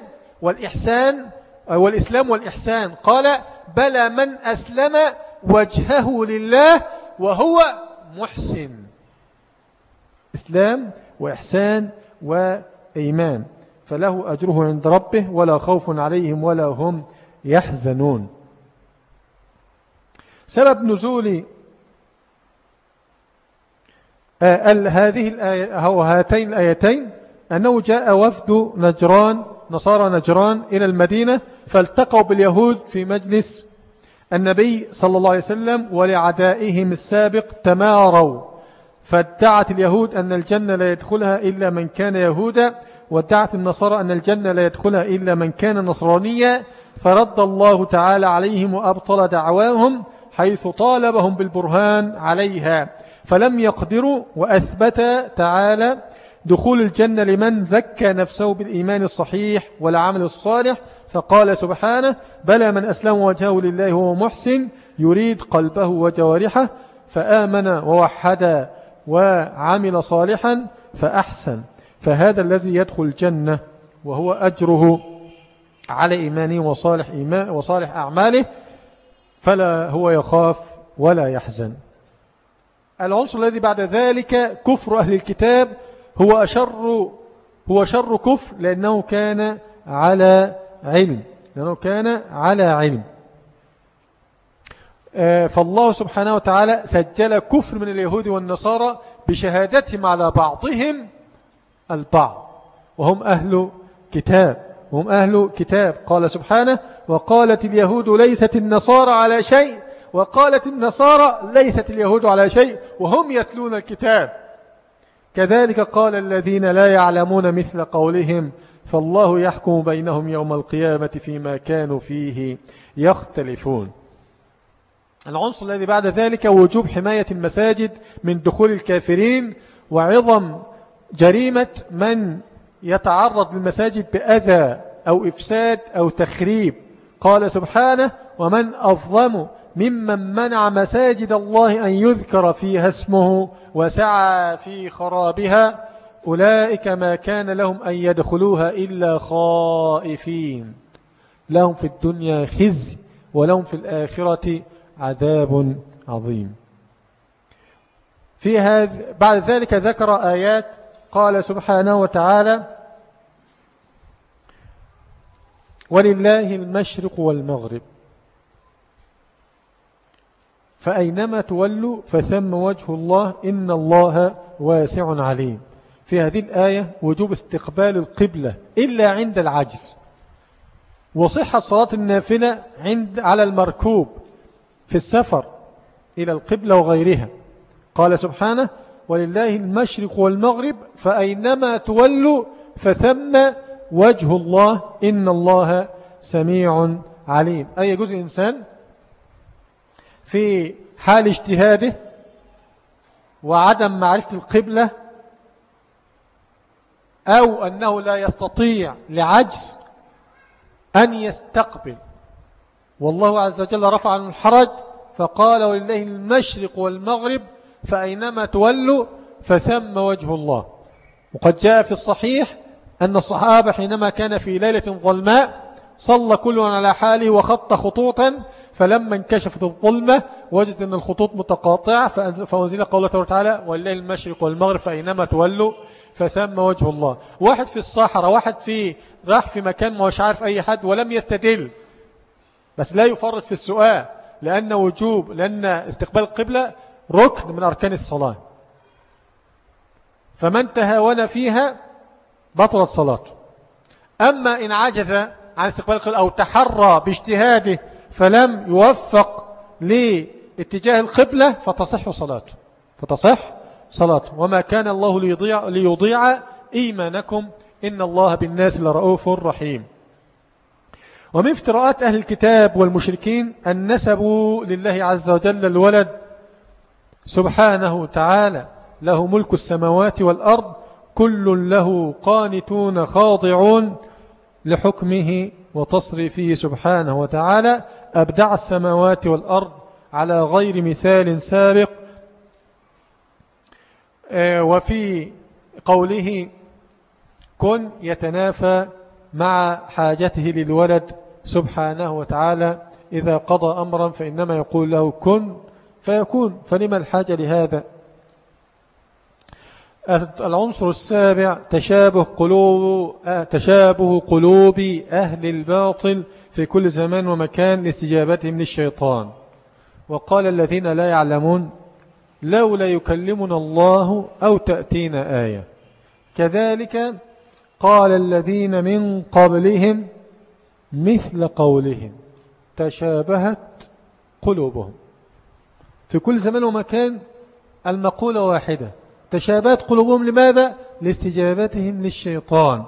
والإحسان والإسلام والإحسان. قال بلى من أسلم وجهه لله وهو محسن. إسلام وإحسان وإيمان. فله أجره عند ربه ولا خوف عليهم ولا هم يحزنون. سبب نزول آه، هذه الآية أو هاتين الآيتين أنه جاء وفد نجران نصارى نجران إلى المدينة فالتقوا باليهود في مجلس النبي صلى الله عليه وسلم ولعدائهم السابق تماروا. فادعت اليهود أن الجنة لا يدخلها إلا من كان يهودا وادعت النصارى أن الجنة لا يدخلها إلا من كان نصرانيا فرد الله تعالى عليهم وأبطل دعواهم حيث طالبهم بالبرهان عليها. فلم يقدروا وأثبت تعالى دخول الجنة لمن زكى نفسه بالإيمان الصحيح والعمل الصالح فقال سبحانه بلى من أسلم وجهه لله هو محسن يريد قلبه وجوارحه فآمن ووحد وعمل صالحا فأحسن. فهذا الذي يدخل الجنة وهو أجره. على إيمانه وصالح, إيمان وصالح أعماله فلا هو يخاف ولا يحزن. العنصر الذي بعد ذلك كفر أهل الكتاب هو أشر هو شر كفر لأنه كان على علم. لأنه كان على علم. آه، فالله سبحانه وتعالى سجل كفر من اليهود والنصارى بشهادتهم على بعضهم البعض وهم أهل كتاب. وهم أهل كتاب. قال سبحانه وقالت اليهود ليست النصارى على شيء. وقالت النصارى ليست اليهود على شيء وهم يتلون الكتاب. كذلك قال الذين لا يعلمون مثل قولهم فالله يحكم بينهم يوم القيامة فيما كانوا فيه يختلفون. العنصر الذي بعد ذلك وجوب حماية المساجد من دخول الكافرين وعظم جريمة من يتعرض للمساجد بأذى أو إفساد أو تخريب. قال سبحانه ومن أظلم ممن منع مساجد الله أن يذكر فيها اسمه وسعى في خرابها أولئك ما كان لهم أن يدخلوها إلا خائفين. لهم في الدنيا خزي ولهم في الآخرة عذاب عظيم. في هذا بعد ذلك ذكر آيات قال سبحانه وتعالى ولله المشرق والمغرب. فأينما تولوا فثم وجه الله إن الله واسع عليم. في هذه الآية وجوب استقبال القبلة إلا عند العجز. وصحة صلاة النافلة عند على المركوب في السفر إلى القبلة وغيرها. قال سبحانه ولله المشرق والمغرب فأينما تولوا فثم وجه الله إن الله سميع عليم. أي جزء إنسان في حال اجتهاده وعدم معرفة القبلة أو أنه لا يستطيع لعجز أن يستقبل. والله عز وجل رفع عن الحرج فقال ولله المشرق والمغرب فأينما تولوا فثم وجه الله. وقد جاء في الصحيح أن الصحابة حينما كان في ليلة ظلماء صلى كل على حاله وخط خطوطا فلما انكشفت الظلمة وجد أن الخطوط متقاطعة فأنزل قوله تعالى والله المشرق والمغرب فأينما تولوا فثم وجه الله. واحد في الصحراء واحد في راح في مكان ما هوش عارف أي حد ولم يستدل. بس لا يفرط في السؤال لأن وجوب لأن استقبال القبلة ركن من أركان الصلاة. فمن تهاون فيها بطلت صلاته. أما إن عجز عن استقبال القبلة أو تحرى باجتهاده فلم يوفق لاتجاه القبلة فتصح صلاته. فتصح صلاته. وما كان الله ليضيع, ليضيع إيمانكم إن الله بالناس لرؤوف رحيم. ومن افتراءات أهل الكتاب والمشركين أن نسبوا لله عز وجل الولد سبحانه تعالى له ملك السماوات والأرض كل له قانتون خاضعون لحكمه وتصريفه سبحانه وتعالى. أبدع السماوات والأرض على غير مثال سابق. آه، وفي قوله كن يتنافى مع حاجته للولد سبحانه وتعالى. إذا قضى أمرا فإنما يقول له كن فيكون فلما الحاجة لهذا؟ العنصر السابع تشابه قلوب آه، تشابه قلوب أهل الباطل في كل زمان ومكان لاستجابتهم للشيطان. وقال الذين لا يعلمون لولا يكلمنا الله أو تأتينا آية. كذلك قال الذين من قبلهم مثل قولهم تشابهت قلوبهم. في كل زمان ومكان المقولة واحدة. تشابهت قلوبهم لماذا؟ لاستجابتهم للشيطان.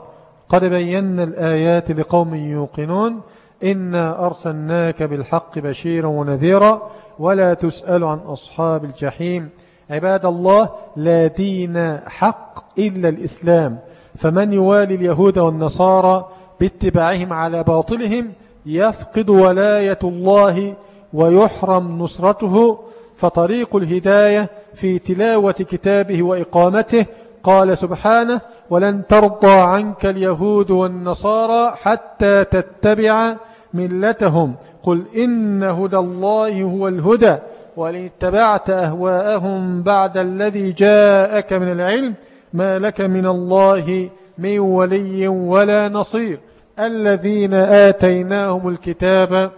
قد بينا الآيات لقوم يوقنون. إنا أرسلناك بالحق بشيرا ونذيرا ولا تسأل عن أصحاب الجحيم. عباد الله لا دين حق إلا الإسلام. فمن يوالي اليهود والنصارى باتباعهم على باطلهم يفقد ولاية الله ويحرم نصرته فطريق الهداية في تلاوة كتابه وإقامته. قال سبحانه ولن ترضى عنك اليهود والنصارى حتى تتبع ملتهم. قل إن هدى الله هو الهدى ولن اتبعت أهواءهم بعد الذي جاءك من العلم ما لك من الله من ولي ولا نصير. الذين آتيناهم الكتاب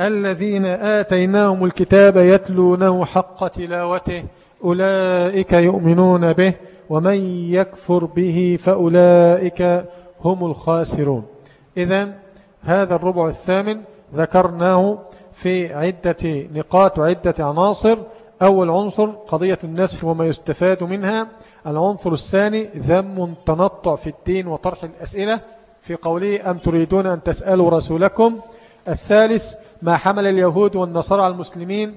الذين آتيناهم الكتاب يتلونه حق تلاوته أولئك يؤمنون به ومن يكفر به فأولئك هم الخاسرون. إذا هذا الربع الثامن ذكرناه في عدة نقاط وعدة عناصر. أول عنصر قضية النسخ وما يستفاد منها. العنصر الثاني ذم تنطع في الدين وطرح الأسئلة في قوله أم تريدون أن تسألوا رسولكم. الثالث ما حمل اليهود والنصارى على المسلمين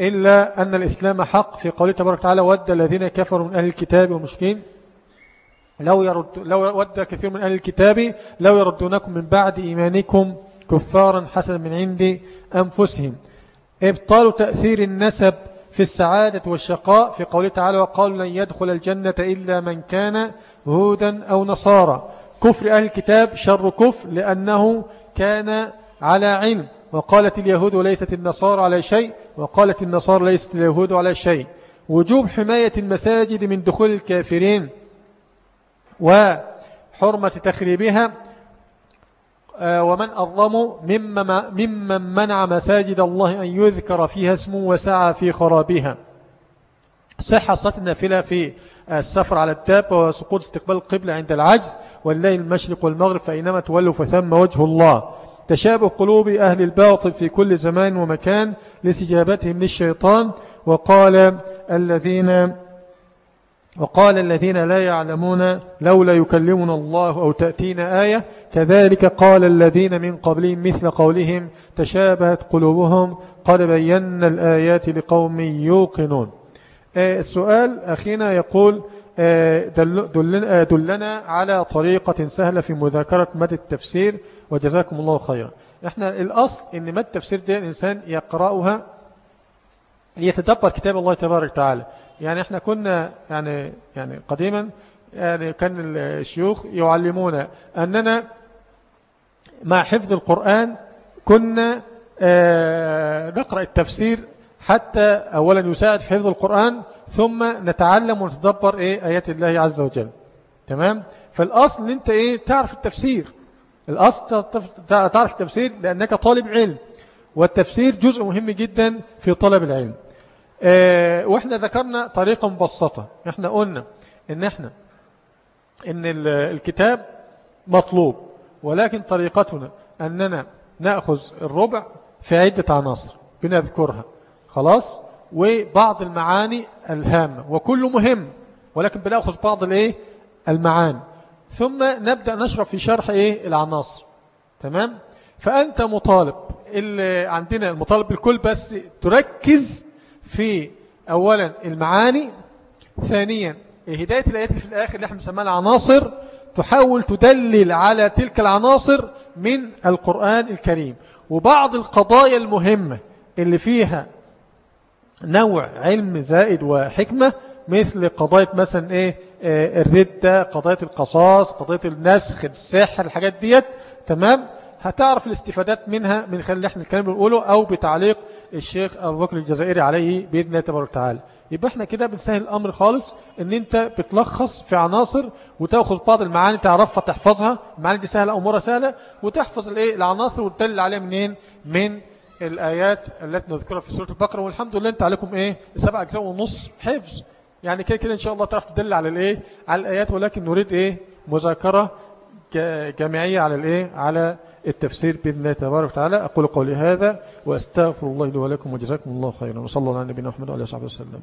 إلا أن الإسلام حق في قوله تبارك وتعالى ود الذين كفروا من أهل الكتاب والمشكين لو, يرد لو ود كثير من أهل الكتاب لو يردونكم من بعد إيمانكم كفارا حسنا من عند أنفسهم. إبطال تأثير النسب في السعادة والشقاء في قوله تعالى وقالوا لن يدخل الجنة إلا من كان هودا أو نصارى. كفر أهل الكتاب شر كفر لأنه كان على علم. وقالت اليهود وليست النصارى على شيء وقالت النصارى ليست اليهود على شيء. وجوب حماية المساجد من دخول الكافرين وحرمة تخريبها آه، ومن أظلم ممن منع مساجد الله أن يذكر فيها اسمه وسعى في خرابها. صحة صلاة النافلة في السفر على الدابة وسقوط استقبال القبلة عند العجز والليل المشرق والمغرب فإنما تولوا فثم وجه الله. تشابه قلوب أهل الباطل في كل زمان ومكان لاستجابتهم للشيطان وقال الذين وقال الذين لا يعلمون لولا يكلمنا الله أو تأتينا آية كذلك قال الذين من قبلهم مثل قولهم تشابهت قلوبهم قد بينا الآيات لقوم يوقنون. آه، السؤال أخينا يقول آه، دلنا, دلنا على طريقة سهلة في مذاكرة مد التفسير وجزاكم الله خيرا. إحنا الأصل إن مد التفسير دي الإنسان يقرأها ليتدبر كتاب الله تبارك وتعالى. يعني إحنا كنا يعني يعني قديما يعني كان الشيوخ يعلمونا أننا مع حفظ القرآن كنا آه، نقرأ التفسير حتى أولا يساعد في حفظ القرآن ثم نتعلم ونتدبر إيه؟ آيات الله عز وجل. تمام؟ فالأصل أنت إيه؟ تعرف التفسير. الأصل تعرف التفسير لأنك طالب علم والتفسير جزء مهم جدا في طلب العلم. آه وإحنا ذكرنا طريقة مبسطة إحنا قلنا إن إحنا إن الكتاب مطلوب ولكن طريقتنا أننا نأخذ الربع في عدة عناصر بنذكرها. خلاص؟ وبعض المعاني الهامة وكل مهم ولكن بنأخذ بعض الإيه؟ المعاني. ثم نبدأ نشرح في شرح إيه؟ العناصر. تمام؟ فأنت مطالب اللي عندنا المطالب بالكل بس تركز في أولا المعاني ثانيا هداية الآيات اللي في الآخر اللي إحنا بنسميها العناصر تحاول تدلل على تلك العناصر من القرآن الكريم. وبعض القضايا المهمة اللي فيها نوع علم زائد وحكمة مثل قضايا مثلا إيه؟ آه، الردة قضايا القصاص قضايا النسخ السحر الحاجات ديت تمام؟ هتعرف الاستفادات منها من خلال إحنا الكلام بنقوله أو بتعليق الشيخ أبو بكر الجزائري عليه بإذن الله تبارك وتعالى. يبقى إحنا كده بنسهل الأمر خالص إن أنت بتلخص في عناصر وتأخذ بعض المعاني تعرفها تحفظها المعاني دي سهلة أمورها سهلة وتحفظ الإيه؟ العناصر وتدل عليها منين؟ من الآيات التي نذكرها في سورة البقرة. والحمد لله أنت عليكم إيه؟ سبع أجزاء ونص حفظ. يعني كده كده إن شاء الله تعرف تدل على الإيه؟ على الآيات ولكن نريد إيه؟ مذاكرة جامعية على الإيه؟ على التفسير بإذن الله تبارك وتعالى. أقول قولي هذا وأستغفر الله لي ولكم وجزاكم الله خيرا. وصلى الله على نبينا محمد وعلى آله وصحبه وسلم.